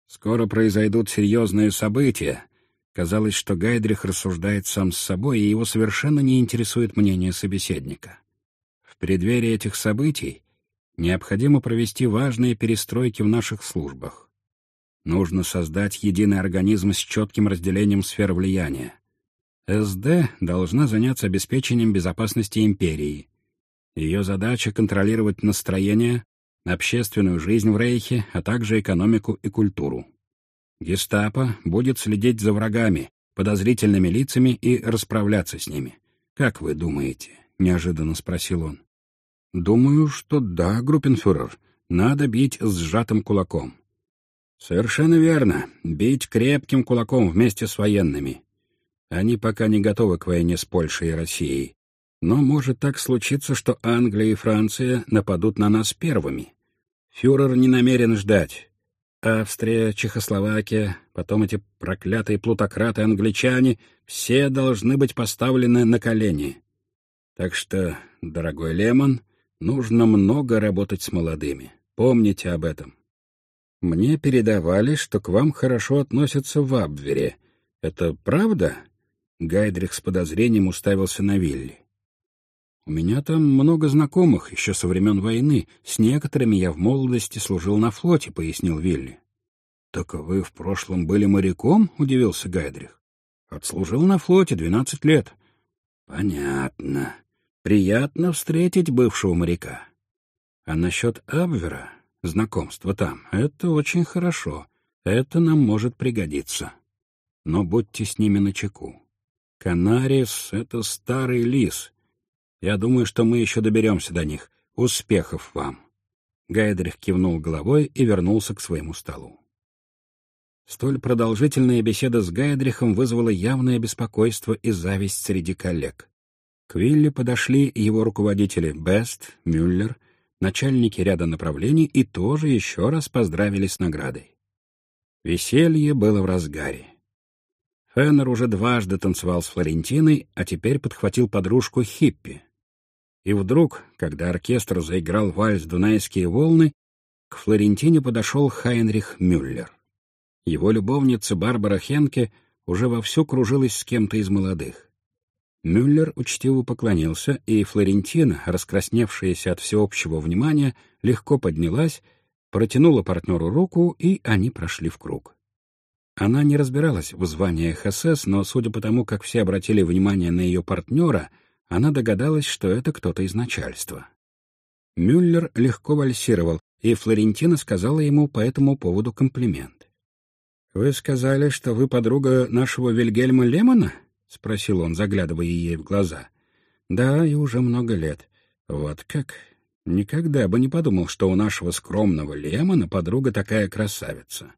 «Скоро произойдут серьезные события». Казалось, что Гайдрих рассуждает сам с собой, и его совершенно не интересует мнение собеседника. Преддверии этих событий необходимо провести важные перестройки в наших службах. Нужно создать единый организм с четким разделением сфер влияния. СД должна заняться обеспечением безопасности империи. Ее задача — контролировать настроение, общественную жизнь в Рейхе, а также экономику и культуру. Гестапо будет следить за врагами, подозрительными лицами и расправляться с ними. Как вы думаете? — неожиданно спросил он. «Думаю, что да, группенфюрер. Надо бить сжатым кулаком. Совершенно верно. Бить крепким кулаком вместе с военными. Они пока не готовы к войне с Польшей и Россией. Но может так случиться, что Англия и Франция нападут на нас первыми. Фюрер не намерен ждать. Австрия, Чехословакия, потом эти проклятые плутократы-англичане — все должны быть поставлены на колени. Так что, дорогой Лемон, нужно много работать с молодыми. Помните об этом. Мне передавали, что к вам хорошо относятся в Абвере. «Это правда?» Гайдрих с подозрением уставился на Вилли. «У меня там много знакомых, еще со времен войны. С некоторыми я в молодости служил на флоте», — пояснил Вилли. «Так вы в прошлом были моряком?» — удивился Гайдрих. «Отслужил на флоте двенадцать лет». «Понятно. Приятно встретить бывшего моряка. А насчет Абвера, знакомства там, это очень хорошо. Это нам может пригодиться. Но будьте с ними начеку. Канарис — это старый лис. Я думаю, что мы еще доберемся до них. Успехов вам!» Гайдрих кивнул головой и вернулся к своему столу. Столь продолжительная беседа с Гайдрихом вызвала явное беспокойство и зависть среди коллег. К Вилли подошли его руководители Бест, Мюллер, начальники ряда направлений и тоже еще раз поздравили с наградой. Веселье было в разгаре. Феннер уже дважды танцевал с Флорентиной, а теперь подхватил подружку Хиппи. И вдруг, когда оркестр заиграл вальс «Дунайские волны», к Флорентине подошел Хайнрих Мюллер. Его любовница Барбара Хенке уже вовсю кружилась с кем-то из молодых. Мюллер учтиво поклонился, и Флорентина, раскрасневшаяся от всеобщего внимания, легко поднялась, протянула партнеру руку, и они прошли в круг. Она не разбиралась в званиях СС, но, судя по тому, как все обратили внимание на ее партнера, она догадалась, что это кто-то из начальства. Мюллер легко вальсировал, и Флорентина сказала ему по этому поводу комплимент. «Вы сказали, что вы подруга нашего Вильгельма Лемона?» — спросил он, заглядывая ей в глаза. «Да, и уже много лет. Вот как. Никогда бы не подумал, что у нашего скромного Лемона подруга такая красавица.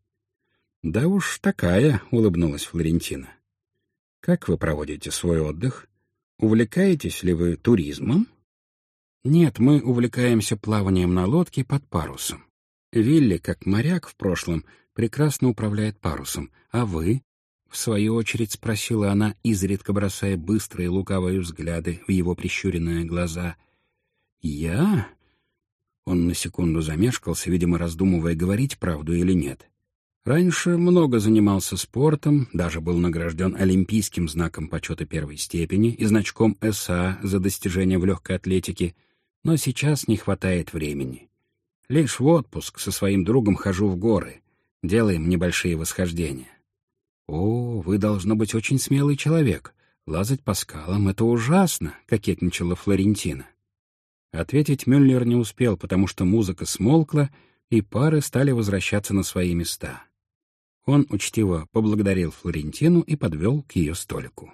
«Да уж такая», — улыбнулась Флорентина. «Как вы проводите свой отдых? Увлекаетесь ли вы туризмом?» «Нет, мы увлекаемся плаванием на лодке под парусом. Вилли, как моряк в прошлом, прекрасно управляет парусом. А вы?» В свою очередь спросила она, изредка бросая быстрые лукавые взгляды в его прищуренные глаза. «Я?» Он на секунду замешкался, видимо, раздумывая, говорить правду или нет. Раньше много занимался спортом, даже был награжден Олимпийским знаком почета первой степени и значком СА за достижения в легкой атлетике, но сейчас не хватает времени. Лишь в отпуск со своим другом хожу в горы, делаем небольшие восхождения. «О, вы, должно быть, очень смелый человек. Лазать по скалам — это ужасно», — кокетничала Флорентина. Ответить Мюллер не успел, потому что музыка смолкла, и пары стали возвращаться на свои места. Он учтиво поблагодарил Флорентину и подвел к ее столику.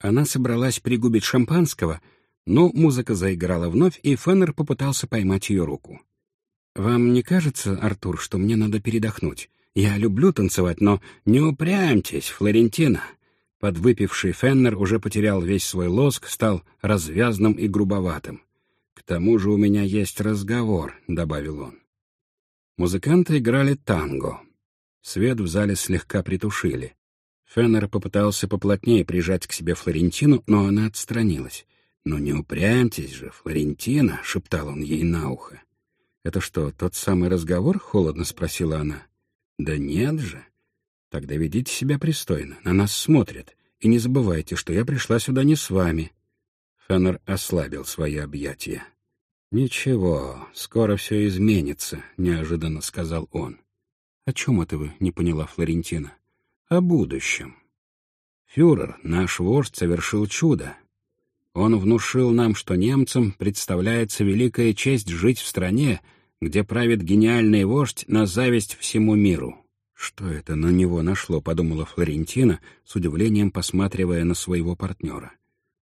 Она собралась пригубить шампанского, но музыка заиграла вновь, и Феннер попытался поймать ее руку. «Вам не кажется, Артур, что мне надо передохнуть? Я люблю танцевать, но не упрямьтесь, Флорентина!» Подвыпивший Феннер уже потерял весь свой лоск, стал развязным и грубоватым. «К тому же у меня есть разговор», — добавил он. Музыканты играли танго. Свет в зале слегка притушили. Феннер попытался поплотнее прижать к себе Флорентину, но она отстранилась. «Ну не упрямьтесь же, Флорентина!» — шептал он ей на ухо. «Это что, тот самый разговор?» — холодно спросила она. «Да нет же. Тогда ведите себя пристойно, на нас смотрят. И не забывайте, что я пришла сюда не с вами». Феннер ослабил свои объятия. «Ничего, скоро все изменится», — неожиданно сказал он. «О чем это вы?» — не поняла Флорентина. «О будущем. Фюрер, наш вождь, совершил чудо. Он внушил нам, что немцам представляется великая честь жить в стране, где правит гениальный вождь на зависть всему миру». «Что это на него нашло?» — подумала Флорентина, с удивлением посматривая на своего партнера.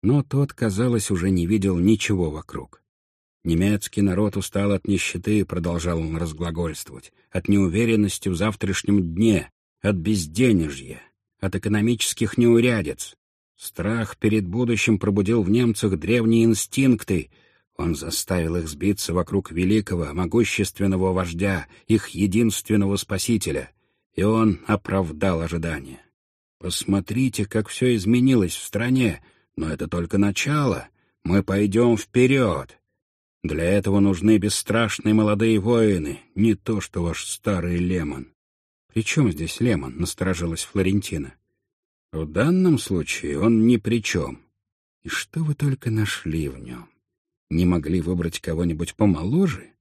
Но тот, казалось, уже не видел ничего вокруг. Немецкий народ устал от нищеты, продолжал он разглагольствовать, от неуверенности в завтрашнем дне, от безденежья, от экономических неурядиц. Страх перед будущим пробудил в немцах древние инстинкты. Он заставил их сбиться вокруг великого, могущественного вождя, их единственного спасителя, и он оправдал ожидания. Посмотрите, как все изменилось в стране, но это только начало. Мы пойдем вперед. Для этого нужны бесстрашные молодые воины, не то что ваш старый Лемон. — При чем здесь Лемон? — насторожилась Флорентина. В данном случае он ни при чем. И что вы только нашли в нем? Не могли выбрать кого-нибудь помоложе?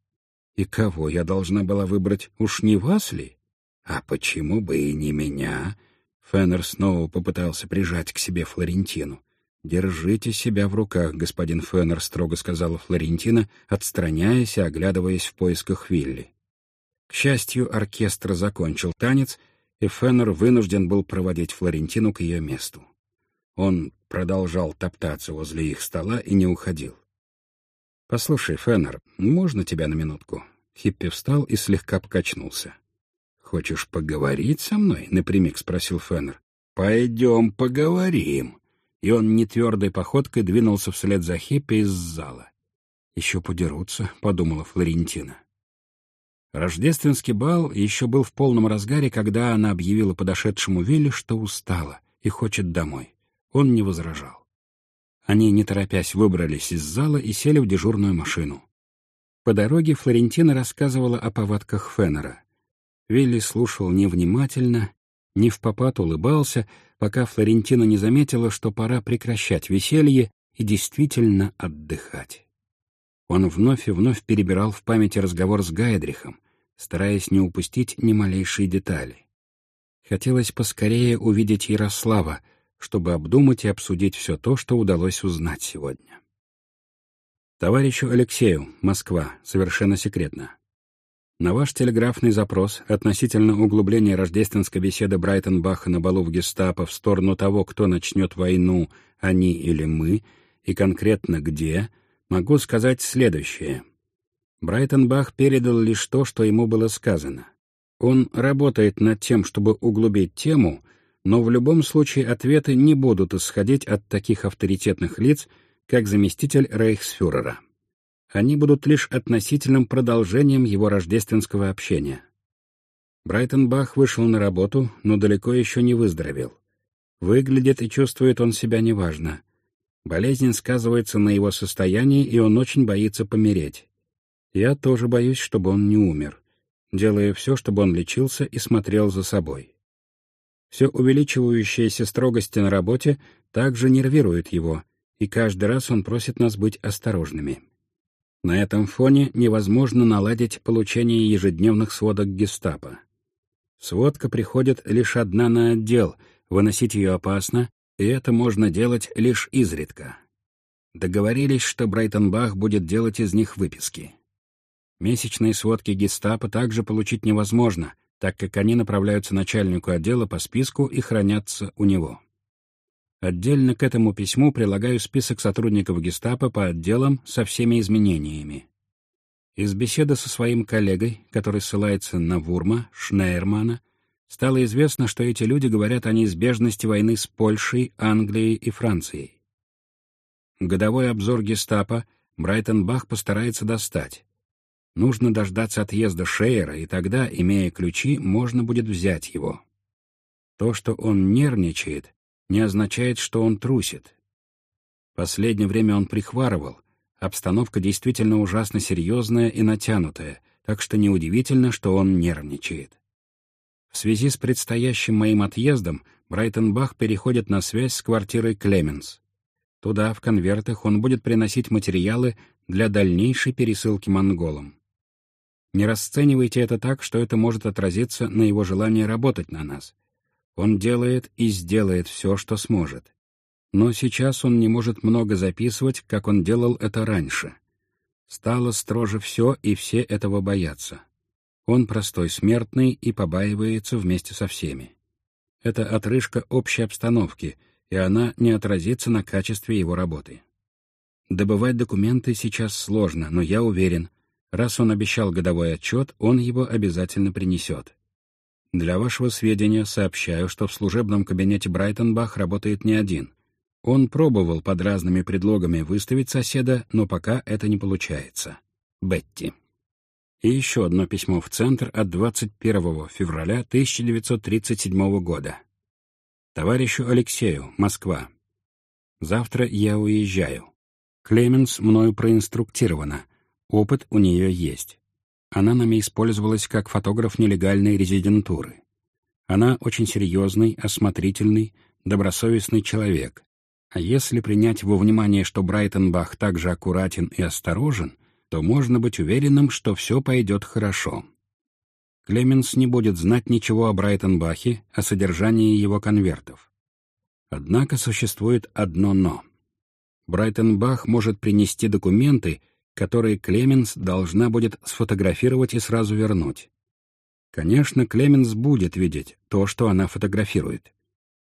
И кого я должна была выбрать, уж не вас ли? А почему бы и не меня? Феннер снова попытался прижать к себе Флорентину. «Держите себя в руках, господин Феннер», — строго сказала Флорентина, отстраняясь и оглядываясь в поисках Вилли. К счастью, оркестр закончил танец, и Феннер вынужден был проводить Флорентину к ее месту. Он продолжал топтаться возле их стола и не уходил. «Послушай, Феннер, можно тебя на минутку?» Хиппи встал и слегка покачнулся. «Хочешь поговорить со мной?» — напрямик спросил Феннер. «Пойдем поговорим». И он нетвердой походкой двинулся вслед за Хиппи из зала. «Еще подерутся», — подумала Флорентина. Рождественский бал еще был в полном разгаре, когда она объявила подошедшему Вилли, что устала и хочет домой. Он не возражал. Они, не торопясь, выбрались из зала и сели в дежурную машину. По дороге Флорентина рассказывала о повадках Феннера. Вилли слушал невнимательно, не в попад улыбался, пока Флорентина не заметила, что пора прекращать веселье и действительно отдыхать. Он вновь и вновь перебирал в памяти разговор с Гайдрихом, стараясь не упустить ни малейшей детали. Хотелось поскорее увидеть Ярослава, чтобы обдумать и обсудить все то, что удалось узнать сегодня. Товарищу Алексею, Москва, совершенно секретно. На ваш телеграфный запрос относительно углубления рождественской беседы Брайтон-Баха на балу в гестапо в сторону того, кто начнет войну, они или мы, и конкретно где, могу сказать следующее. Брайтон-Бах передал лишь то, что ему было сказано. Он работает над тем, чтобы углубить тему, но в любом случае ответы не будут исходить от таких авторитетных лиц, как заместитель рейхсфюрера. Они будут лишь относительным продолжением его рождественского общения. Брайтенбах вышел на работу, но далеко еще не выздоровел. Выглядит и чувствует он себя неважно. Болезнь сказывается на его состоянии, и он очень боится помереть. Я тоже боюсь, чтобы он не умер. Делаю все, чтобы он лечился и смотрел за собой. Все увеличивающаяся строгость на работе также нервирует его, и каждый раз он просит нас быть осторожными. На этом фоне невозможно наладить получение ежедневных сводок гестапо. Сводка приходит лишь одна на отдел, выносить ее опасно, и это можно делать лишь изредка. Договорились, что Брайтонбах будет делать из них выписки. Месячные сводки гестапо также получить невозможно — так как они направляются начальнику отдела по списку и хранятся у него. Отдельно к этому письму прилагаю список сотрудников гестапо по отделам со всеми изменениями. Из беседы со своим коллегой, который ссылается на Вурма, Шнейермана, стало известно, что эти люди говорят о неизбежности войны с Польшей, Англией и Францией. Годовой обзор гестапо Брайтон Бах постарается достать. Нужно дождаться отъезда Шейера, и тогда, имея ключи, можно будет взять его. То, что он нервничает, не означает, что он трусит. Последнее время он прихварывал. Обстановка действительно ужасно серьезная и натянутая, так что неудивительно, что он нервничает. В связи с предстоящим моим отъездом Брайтенбах переходит на связь с квартирой Клеменс. Туда, в конвертах, он будет приносить материалы для дальнейшей пересылки монголам. Не расценивайте это так, что это может отразиться на его желании работать на нас. Он делает и сделает все, что сможет. Но сейчас он не может много записывать, как он делал это раньше. Стало строже все, и все этого боятся. Он простой смертный и побаивается вместе со всеми. Это отрыжка общей обстановки, и она не отразится на качестве его работы. Добывать документы сейчас сложно, но я уверен, Раз он обещал годовой отчет, он его обязательно принесет. Для вашего сведения сообщаю, что в служебном кабинете Брайтонбах работает не один. Он пробовал под разными предлогами выставить соседа, но пока это не получается. Бетти. И еще одно письмо в Центр от 21 февраля 1937 года. Товарищу Алексею, Москва. Завтра я уезжаю. Клеменс мною проинструктирована — Опыт у нее есть. Она нами использовалась как фотограф нелегальной резидентуры. Она очень серьезный, осмотрительный, добросовестный человек. А если принять во внимание, что Брайтенбах также аккуратен и осторожен, то можно быть уверенным, что все пойдет хорошо. Клеменс не будет знать ничего о Брайтенбахе, о содержании его конвертов. Однако существует одно «но». Брайтенбах может принести документы, которые Клеменс должна будет сфотографировать и сразу вернуть. Конечно, Клеменс будет видеть то, что она фотографирует.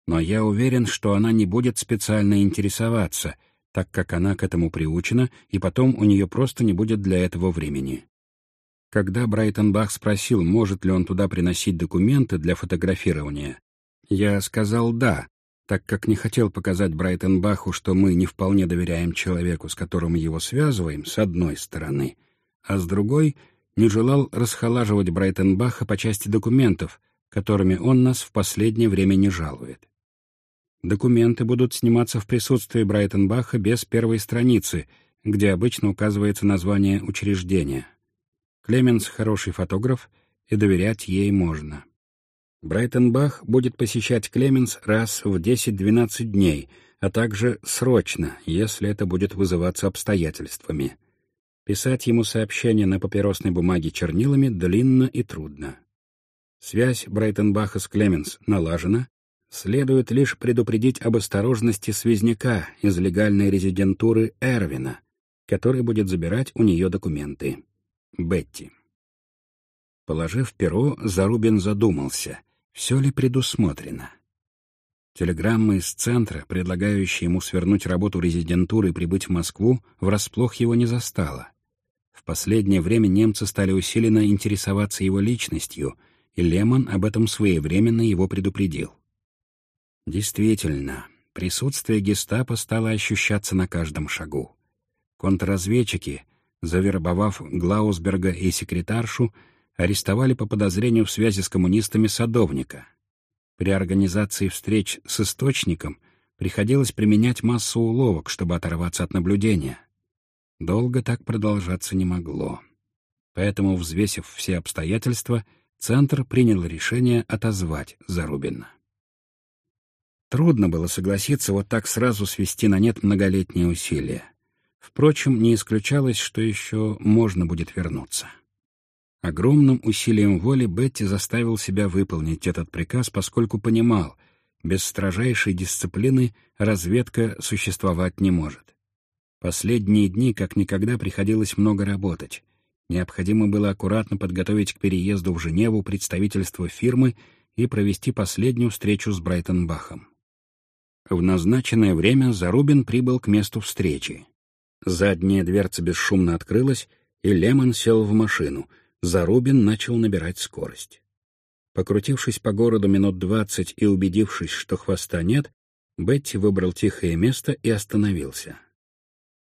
Но я уверен, что она не будет специально интересоваться, так как она к этому приучена, и потом у нее просто не будет для этого времени. Когда Брайтенбах спросил, может ли он туда приносить документы для фотографирования, я сказал «да», так как не хотел показать Брайтенбаху, что мы не вполне доверяем человеку, с которым его связываем, с одной стороны, а с другой не желал расхолаживать Брайтенбаха по части документов, которыми он нас в последнее время не жалует. Документы будут сниматься в присутствии Брайтенбаха без первой страницы, где обычно указывается название учреждения. Клеменс — хороший фотограф, и доверять ей можно. Брайтенбах будет посещать Клеменс раз в 10-12 дней, а также срочно, если это будет вызываться обстоятельствами. Писать ему сообщения на папиросной бумаге чернилами длинно и трудно. Связь Брайтенбаха с Клеменс налажена, следует лишь предупредить об осторожности связняка из легальной резидентуры Эрвина, который будет забирать у нее документы. Бетти. Положив перо, Зарубин задумался — все ли предусмотрено? Телеграмма из центра, предлагающая ему свернуть работу резидентуры и прибыть в Москву, врасплох его не застала. В последнее время немцы стали усиленно интересоваться его личностью, и Лемон об этом своевременно его предупредил. Действительно, присутствие гестапо стало ощущаться на каждом шагу. Контрразведчики, завербовав Глаусберга и секретаршу, арестовали по подозрению в связи с коммунистами садовника. При организации встреч с источником приходилось применять массу уловок, чтобы оторваться от наблюдения. Долго так продолжаться не могло. Поэтому, взвесив все обстоятельства, Центр принял решение отозвать Зарубина. Трудно было согласиться вот так сразу свести на нет многолетние усилия. Впрочем, не исключалось, что еще можно будет вернуться. Огромным усилием воли Бетти заставил себя выполнить этот приказ, поскольку понимал, без строжайшей дисциплины разведка существовать не может. Последние дни как никогда приходилось много работать. Необходимо было аккуратно подготовить к переезду в Женеву представительство фирмы и провести последнюю встречу с Брайтенбахом. В назначенное время Зарубин прибыл к месту встречи. Задняя дверца бесшумно открылась, и Лемон сел в машину — Зарубин начал набирать скорость. Покрутившись по городу минут двадцать и убедившись, что хвоста нет, Бетти выбрал тихое место и остановился.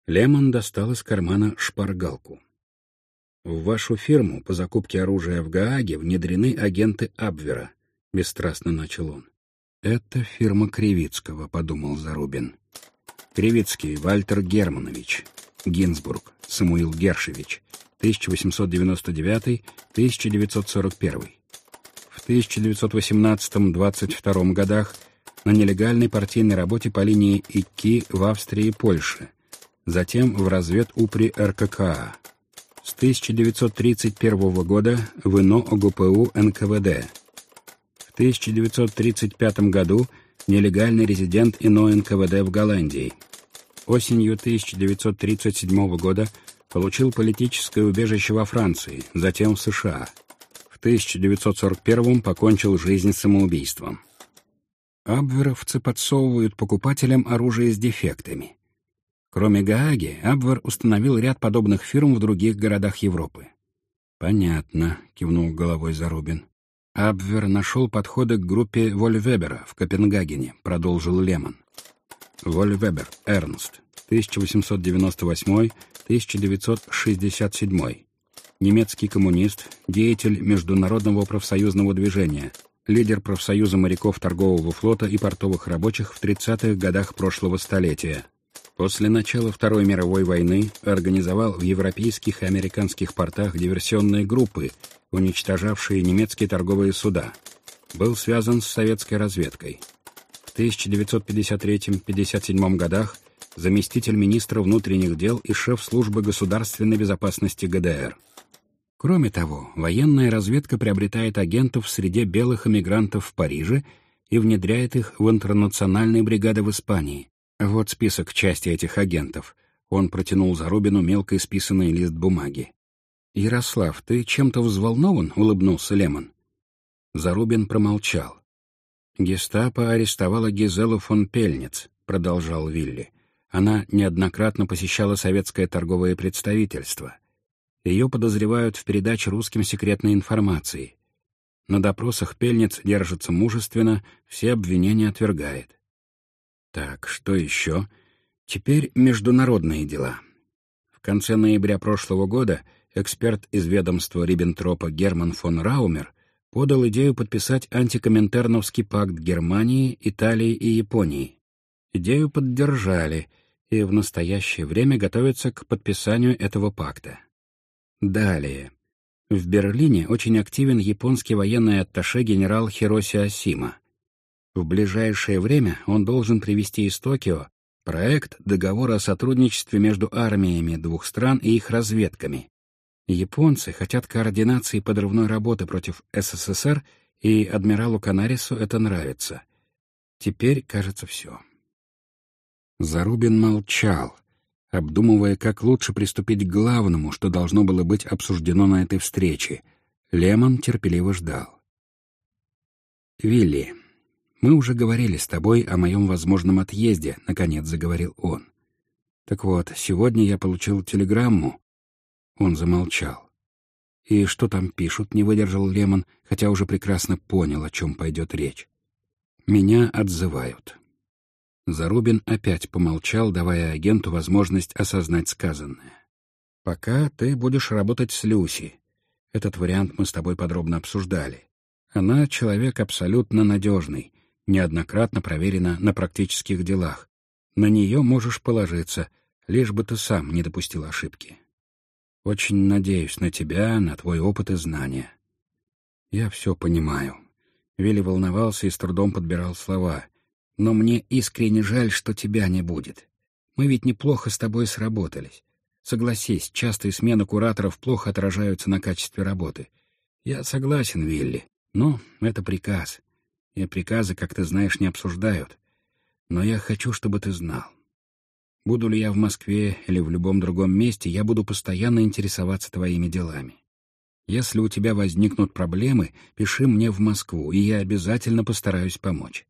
Лемон достал из кармана шпаргалку. «В вашу фирму по закупке оружия в Гааге внедрены агенты Абвера», — бесстрастно начал он. «Это фирма Кривицкого», — подумал Зарубин. «Кривицкий Вальтер Германович, Гинзбург Самуил Гершевич, 1899-1941. В 1918-22 годах на нелегальной партийной работе по линии ИКИ в Австрии и Польше, затем в разведупре РККА. С 1931 года в ИНО ОГПУ НКВД. В 1935 году нелегальный резидент ИНО НКВД в Голландии. Осенью 1937 года Получил политическое убежище во Франции, затем в США. В 1941 покончил жизнь самоубийством. Абверовцы подсовывают покупателям оружие с дефектами. Кроме Гааги, Абвер установил ряд подобных фирм в других городах Европы. «Понятно», — кивнул головой Зарубин. «Абвер нашел подходы к группе Вольвебера в Копенгагене», — продолжил Лемон. Вольвебер, Эрнст, 1898-1967. Немецкий коммунист, деятель Международного профсоюзного движения, лидер профсоюза моряков торгового флота и портовых рабочих в 30-х годах прошлого столетия. После начала Второй мировой войны организовал в европейских и американских портах диверсионные группы, уничтожавшие немецкие торговые суда. Был связан с советской разведкой. В 1953-57 годах заместитель министра внутренних дел и шеф службы государственной безопасности ГДР. Кроме того, военная разведка приобретает агентов в среде белых эмигрантов в Париже и внедряет их в интернациональные бригады в Испании. Вот список части этих агентов. Он протянул Зарубину мелко исписанный лист бумаги. «Ярослав, ты чем-то взволнован?» — улыбнулся Лемон. Зарубин промолчал. «Гестапо арестовала Гизелу фон Пельниц», — продолжал Вилли. Она неоднократно посещала советское торговое представительство. Ее подозревают в передаче русским секретной информации. На допросах Пельниц держится мужественно, все обвинения отвергает. Так, что еще? Теперь международные дела. В конце ноября прошлого года эксперт из ведомства Риббентропа Герман фон Раумер подал идею подписать антикоминтерновский пакт Германии, Италии и Японии. Идею поддержали и в настоящее время готовятся к подписанию этого пакта. Далее. В Берлине очень активен японский военный атташе генерал Хироси Асима. В ближайшее время он должен привести из Токио проект договора о сотрудничестве между армиями двух стран и их разведками. Японцы хотят координации подрывной работы против СССР, и адмиралу Канарису это нравится. Теперь, кажется, все. Зарубин молчал, обдумывая, как лучше приступить к главному, что должно было быть обсуждено на этой встрече. Лемон терпеливо ждал. «Вилли, мы уже говорили с тобой о моем возможном отъезде», — наконец заговорил он. «Так вот, сегодня я получил телеграмму». Он замолчал. «И что там пишут?» — не выдержал Лемон, хотя уже прекрасно понял, о чем пойдет речь. «Меня отзывают». Зарубин опять помолчал, давая агенту возможность осознать сказанное. «Пока ты будешь работать с Люси. Этот вариант мы с тобой подробно обсуждали. Она человек абсолютно надежный, неоднократно проверена на практических делах. На нее можешь положиться, лишь бы ты сам не допустил ошибки. Очень надеюсь на тебя, на твой опыт и знания. Я все понимаю». Вилли волновался и с трудом подбирал слова — но мне искренне жаль, что тебя не будет. Мы ведь неплохо с тобой сработались. Согласись, частые смены кураторов плохо отражаются на качестве работы. Я согласен, Вилли, но это приказ. И приказы, как ты знаешь, не обсуждают. Но я хочу, чтобы ты знал. Буду ли я в Москве или в любом другом месте, я буду постоянно интересоваться твоими делами. Если у тебя возникнут проблемы, пиши мне в Москву, и я обязательно постараюсь помочь.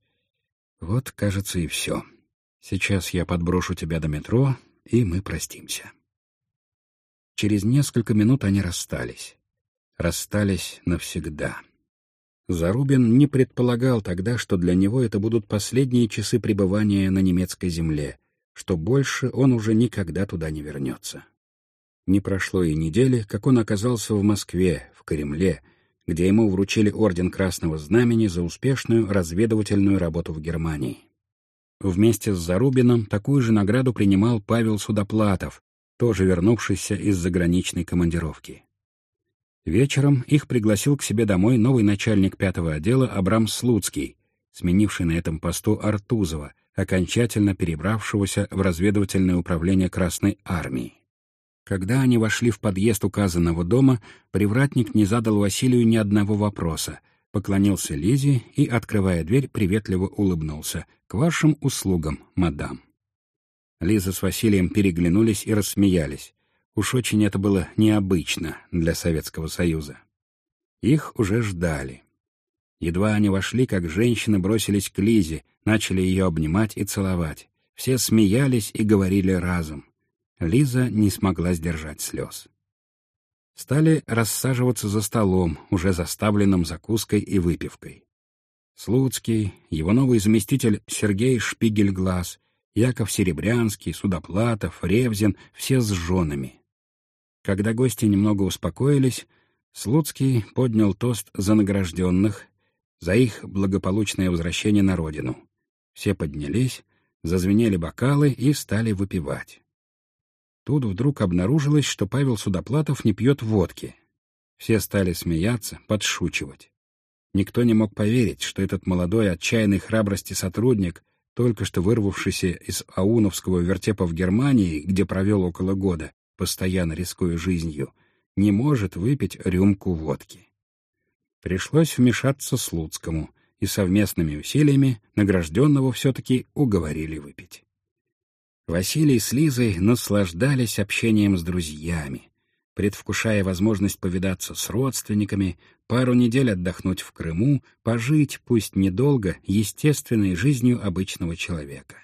Вот, кажется, и все. Сейчас я подброшу тебя до метро, и мы простимся. Через несколько минут они расстались. Расстались навсегда. Зарубин не предполагал тогда, что для него это будут последние часы пребывания на немецкой земле, что больше он уже никогда туда не вернется. Не прошло и недели, как он оказался в Москве, в Кремле, где ему вручили Орден Красного Знамени за успешную разведывательную работу в Германии. Вместе с Зарубином такую же награду принимал Павел Судоплатов, тоже вернувшийся из заграничной командировки. Вечером их пригласил к себе домой новый начальник пятого отдела Абрам Слуцкий, сменивший на этом посту Артузова, окончательно перебравшегося в разведывательное управление Красной Армии. Когда они вошли в подъезд указанного дома, привратник не задал Василию ни одного вопроса, поклонился Лизе и, открывая дверь, приветливо улыбнулся. «К вашим услугам, мадам». Лиза с Василием переглянулись и рассмеялись. Уж очень это было необычно для Советского Союза. Их уже ждали. Едва они вошли, как женщины бросились к Лизе, начали ее обнимать и целовать. Все смеялись и говорили разом. Лиза не смогла сдержать слез. Стали рассаживаться за столом, уже заставленным закуской и выпивкой. Слуцкий, его новый заместитель Сергей Шпигельглаз, Яков Серебрянский, Судоплатов, Ревзин — все с женами. Когда гости немного успокоились, Слуцкий поднял тост за награжденных, за их благополучное возвращение на родину. Все поднялись, зазвенели бокалы и стали выпивать. Тут вдруг обнаружилось, что Павел Судоплатов не пьет водки. Все стали смеяться, подшучивать. Никто не мог поверить, что этот молодой, отчаянный храбрости сотрудник, только что вырвавшийся из ауновского вертепа в Германии, где провел около года, постоянно рискуя жизнью, не может выпить рюмку водки. Пришлось вмешаться Слуцкому, и совместными усилиями награжденного все-таки уговорили выпить. Василий с Лизой наслаждались общением с друзьями, предвкушая возможность повидаться с родственниками, пару недель отдохнуть в Крыму, пожить, пусть недолго, естественной жизнью обычного человека.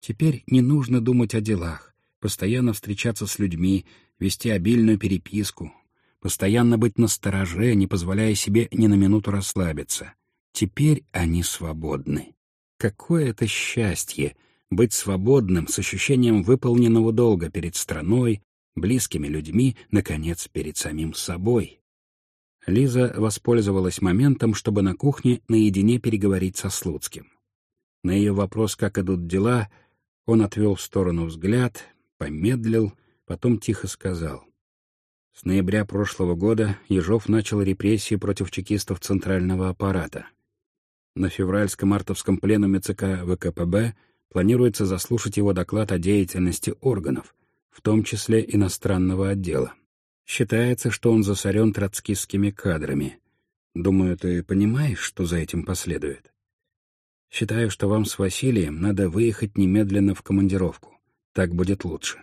Теперь не нужно думать о делах, постоянно встречаться с людьми, вести обильную переписку, постоянно быть настороже, не позволяя себе ни на минуту расслабиться. Теперь они свободны. Какое это счастье — быть свободным с ощущением выполненного долга перед страной, близкими людьми, наконец, перед самим собой. Лиза воспользовалась моментом, чтобы на кухне наедине переговорить со Слуцким. На ее вопрос, как идут дела, он отвел в сторону взгляд, помедлил, потом тихо сказал. С ноября прошлого года Ежов начал репрессии против чекистов Центрального аппарата. На февральско-мартовском пленуме ЦК ВКПБ планируется заслушать его доклад о деятельности органов — в том числе иностранного отдела. Считается, что он засорен троцкистскими кадрами. Думаю, ты понимаешь, что за этим последует? Считаю, что вам с Василием надо выехать немедленно в командировку. Так будет лучше.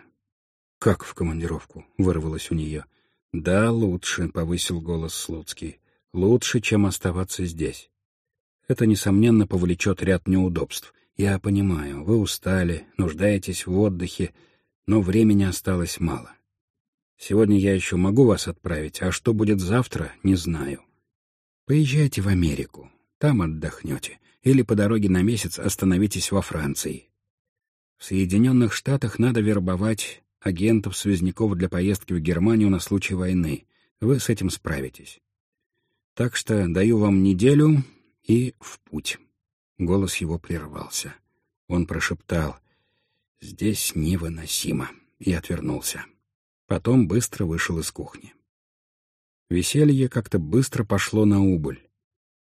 «Как в командировку?» — вырвалось у нее. «Да, лучше», — повысил голос Слуцкий. «Лучше, чем оставаться здесь. Это, несомненно, повлечет ряд неудобств. Я понимаю, вы устали, нуждаетесь в отдыхе, но времени осталось мало. Сегодня я еще могу вас отправить, а что будет завтра, не знаю. Поезжайте в Америку, там отдохнете, или по дороге на месяц остановитесь во Франции. В Соединенных Штатах надо вербовать агентов-связняков для поездки в Германию на случай войны. Вы с этим справитесь. Так что даю вам неделю и в путь. Голос его прервался. Он прошептал Здесь невыносимо. И отвернулся. Потом быстро вышел из кухни. Веселье как-то быстро пошло на убыль.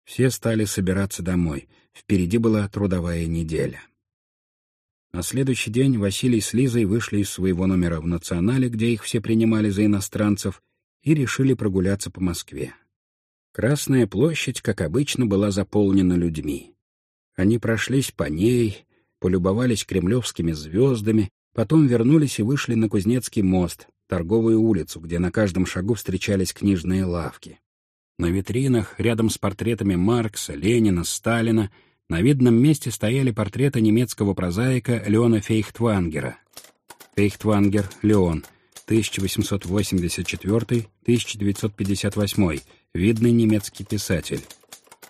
Все стали собираться домой. Впереди была трудовая неделя. На следующий день Василий с Лизой вышли из своего номера в «Национале», где их все принимали за иностранцев, и решили прогуляться по Москве. Красная площадь, как обычно, была заполнена людьми. Они прошлись по ней, полюбовались кремлевскими звездами, потом вернулись и вышли на Кузнецкий мост, торговую улицу, где на каждом шагу встречались книжные лавки. На витринах, рядом с портретами Маркса, Ленина, Сталина, на видном месте стояли портреты немецкого прозаика Леона Фейхтвангера. Фейхтвангер Леон, 1884-1958, видный немецкий писатель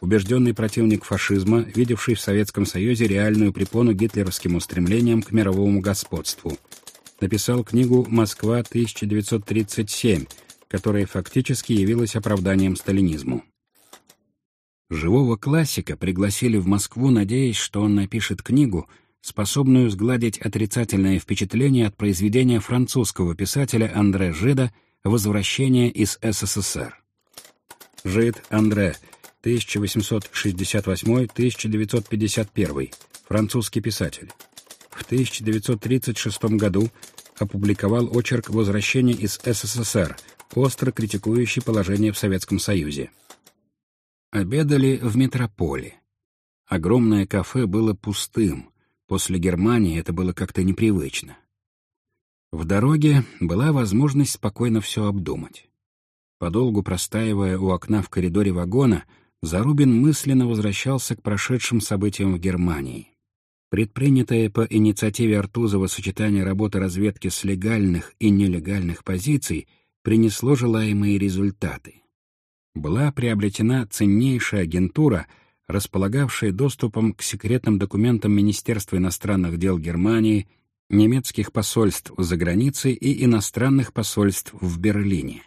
убежденный противник фашизма, видевший в Советском Союзе реальную препону гитлеровским устремлениям к мировому господству. Написал книгу «Москва, 1937», которая фактически явилась оправданием сталинизму. Живого классика пригласили в Москву, надеясь, что он напишет книгу, способную сгладить отрицательное впечатление от произведения французского писателя Андре Жида «Возвращение из СССР». Жид Андре 1868-1951, французский писатель. В 1936 году опубликовал очерк «Возвращение из СССР», остро критикующий положение в Советском Союзе. Обедали в метрополе. Огромное кафе было пустым. После Германии это было как-то непривычно. В дороге была возможность спокойно все обдумать. Подолгу простаивая у окна в коридоре вагона, Зарубин мысленно возвращался к прошедшим событиям в Германии. Предпринятое по инициативе Артузова сочетание работы разведки с легальных и нелегальных позиций принесло желаемые результаты. Была приобретена ценнейшая агентура, располагавшая доступом к секретным документам Министерства иностранных дел Германии, немецких посольств за границей и иностранных посольств в Берлине.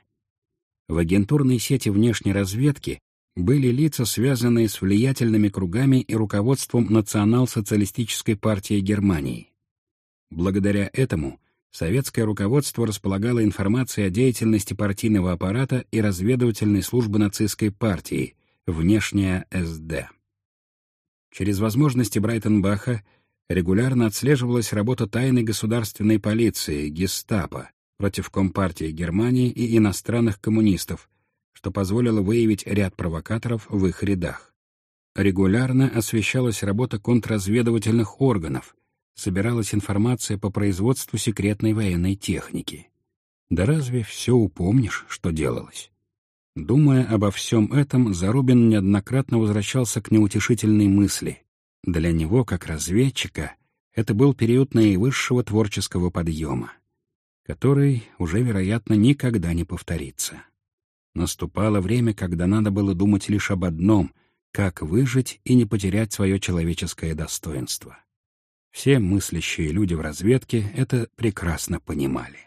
В агентурной сети внешней разведки были лица, связанные с влиятельными кругами и руководством Национал-социалистической партии Германии. Благодаря этому советское руководство располагало информацией о деятельности партийного аппарата и разведывательной службы нацистской партии, внешняя СД. Через возможности Брайтенбаха регулярно отслеживалась работа тайной государственной полиции, гестапо, против Компартии Германии и иностранных коммунистов, что позволило выявить ряд провокаторов в их рядах. Регулярно освещалась работа контрразведывательных органов, собиралась информация по производству секретной военной техники. Да разве все упомнишь, что делалось? Думая обо всем этом, Зарубин неоднократно возвращался к неутешительной мысли. Для него, как разведчика, это был период наивысшего творческого подъема, который уже, вероятно, никогда не повторится. Наступало время, когда надо было думать лишь об одном — как выжить и не потерять свое человеческое достоинство. Все мыслящие люди в разведке это прекрасно понимали.